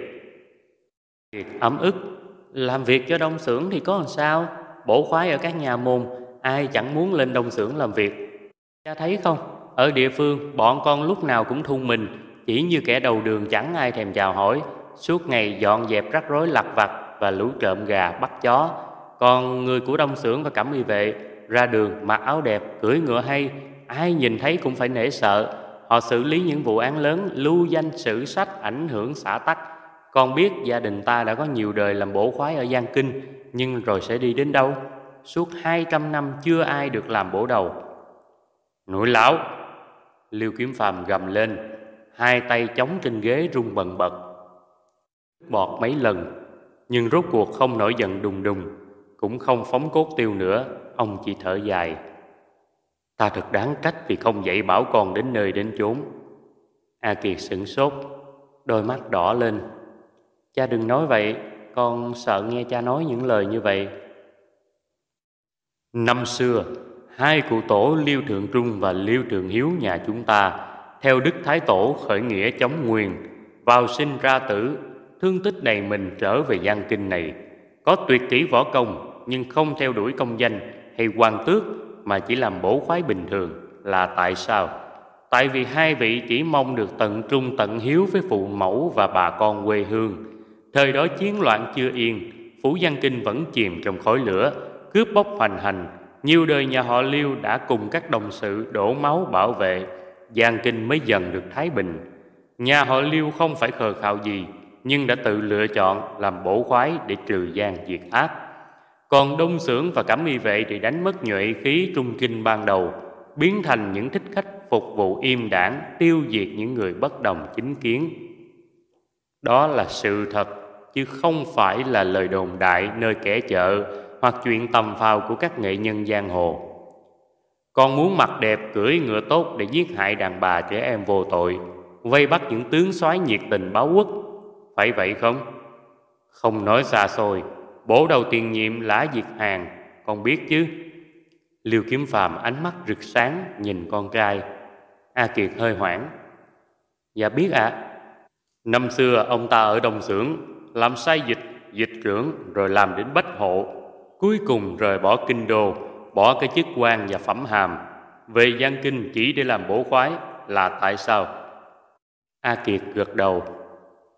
Kiệt ấm ức, làm việc cho đông xưởng thì có làm sao? Bổ khoái ở các nhà môn, ai chẳng muốn lên đông xưởng làm việc. Cha thấy không, ở địa phương bọn con lúc nào cũng thun mình, chỉ như kẻ đầu đường chẳng ai thèm chào hỏi, suốt ngày dọn dẹp rắc rối lặt vặt và lũ trộm gà bắt chó. Còn người của đông xưởng và cẩm y vệ ra đường mặc áo đẹp, cưỡi ngựa hay, ai nhìn thấy cũng phải nể sợ. Họ xử lý những vụ án lớn, lưu danh sử sách, ảnh hưởng xã tắc. Con biết gia đình ta đã có nhiều đời làm bổ khoái ở Giang Kinh, nhưng rồi sẽ đi đến đâu? Suốt hai trăm năm chưa ai được làm bổ đầu. Nội lão! Liêu Kiếm Phàm gầm lên, hai tay chống trên ghế rung bần bật. Bọt mấy lần, nhưng rốt cuộc không nổi giận đùng đùng, cũng không phóng cốt tiêu nữa, ông chỉ thở dài. Ta thật đáng trách vì không dạy bảo con đến nơi đến chốn. A Kiệt sửng sốt, đôi mắt đỏ lên. Cha đừng nói vậy, con sợ nghe cha nói những lời như vậy. Năm xưa, hai cụ tổ Liêu Thượng Trung và Liêu Thượng Hiếu nhà chúng ta theo Đức Thái Tổ khởi nghĩa chống nguyền, vào sinh ra tử, thương tích đầy mình trở về gian kinh này, có tuyệt kỹ võ công nhưng không theo đuổi công danh hay quan tước mà chỉ làm bổ khoái bình thường là tại sao? Tại vì hai vị chỉ mong được tận trung tận hiếu với phụ mẫu và bà con quê hương. Thời đó chiến loạn chưa yên, phủ Giang Kinh vẫn chìm trong khói lửa, cướp bóc hoành hành. Nhiều đời nhà họ Liêu đã cùng các đồng sự đổ máu bảo vệ, Giang Kinh mới dần được thái bình. Nhà họ Liêu không phải khờ khạo gì, nhưng đã tự lựa chọn làm bổ khoái để trừ gian diệt ác. Còn Đông sưởng và Cẩm Y Vệ thì đánh mất nhuệ khí trung kinh ban đầu, biến thành những thích khách phục vụ im đảng, tiêu diệt những người bất đồng chính kiến. Đó là sự thật, chứ không phải là lời đồn đại nơi kẻ chợ hoặc chuyện tầm phào của các nghệ nhân giang hồ. Con muốn mặt đẹp cưỡi ngựa tốt để giết hại đàn bà trẻ em vô tội, vây bắt những tướng soái nhiệt tình báo quốc. Phải vậy không? Không nói xa xôi, bổ đầu tiền nhiệm lã diệt hàng, con biết chứ? Liêu Kiếm Phàm ánh mắt rực sáng nhìn con trai. A Kiệt hơi hoảng. Dạ biết ạ. À. Năm xưa ông ta ở đồng xưởng làm sai dịch, dịch trưởng rồi làm đến bách hộ, cuối cùng rời bỏ kinh đô, bỏ cái chức quan và phẩm hàm, về giang kinh chỉ để làm bổ khoái là tại sao? A Kiệt gật đầu.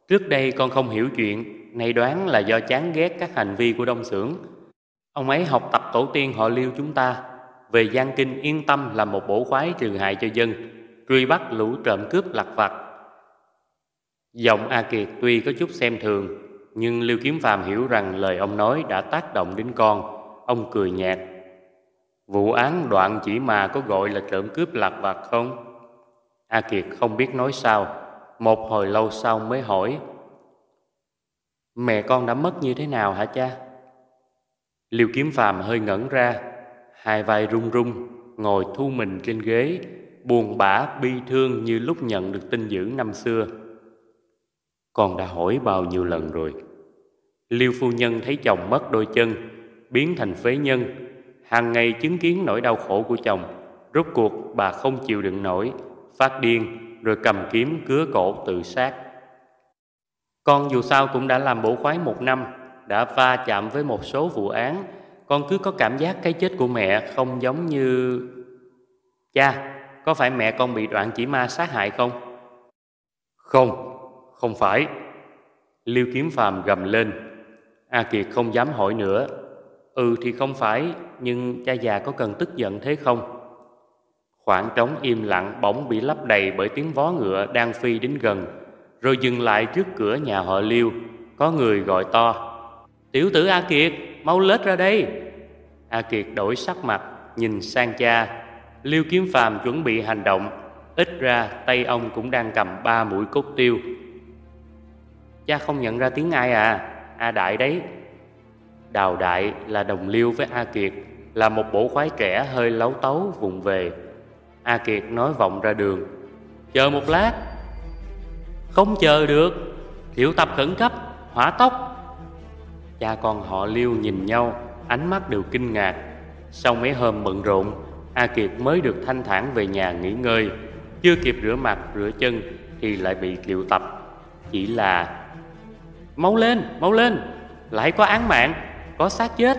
Trước đây con không hiểu chuyện, nay đoán là do chán ghét các hành vi của đông xưởng. Ông ấy học tập tổ tiên họ liêu chúng ta, về gian kinh yên tâm là một bổ khoái trừ hại cho dân, truy bắt lũ trộm cướp lặt vặt. Giọng A Kiệt tuy có chút xem thường, nhưng Lưu Kiếm Phàm hiểu rằng lời ông nói đã tác động đến con. Ông cười nhạt. Vụ án đoạn chỉ mà có gọi là trộm cướp lặt vặt không? A Kiệt không biết nói sao. Một hồi lâu sau mới hỏi. Mẹ con đã mất như thế nào hả cha? Liêu Kiếm Phàm hơi ngẩn ra, hai vai run run, ngồi thu mình trên ghế, buồn bã bi thương như lúc nhận được tin dữ năm xưa. Con đã hỏi bao nhiêu lần rồi. Liêu phu nhân thấy chồng mất đôi chân, biến thành phế nhân, hàng ngày chứng kiến nỗi đau khổ của chồng, rốt cuộc bà không chịu đựng nổi, phát điên rồi cầm kiếm cứa cổ tự sát. Con dù sao cũng đã làm bổ khoái một năm, đã va chạm với một số vụ án, con cứ có cảm giác cái chết của mẹ không giống như... Cha, có phải mẹ con bị đoạn chỉ ma sát hại không? Không, không phải. Liêu Kiếm Phàm gầm lên. A Kiệt không dám hỏi nữa. Ừ thì không phải, nhưng cha già có cần tức giận thế không? Khoảng trống im lặng bỗng bị lấp đầy bởi tiếng vó ngựa đang phi đến gần, rồi dừng lại trước cửa nhà họ Liêu. Có người gọi to. Tiểu tử A Kiệt, mau lết ra đây. A Kiệt đổi sắc mặt, nhìn sang cha. Liêu Kiếm Phàm chuẩn bị hành động, ít ra tay ông cũng đang cầm ba mũi cốt tiêu. Cha không nhận ra tiếng ai à A Đại đấy Đào Đại là đồng liêu với A Kiệt Là một bộ khoái trẻ hơi lấu tấu vùng về A Kiệt nói vọng ra đường Chờ một lát không chờ được. Triệu tập khẩn cấp Hỏa tốc. Cha con họ liêu nhìn nhau Ánh mắt đều kinh ngạc. Sau mấy hôm bận rộn A Kiệt mới được thanh thản về nhà nghỉ ngơi. Chưa kịp rửa mặt rửa chân Thì lại bị triệu tập Chỉ là Mau lên, mau lên Lại có án mạng, có xác chết.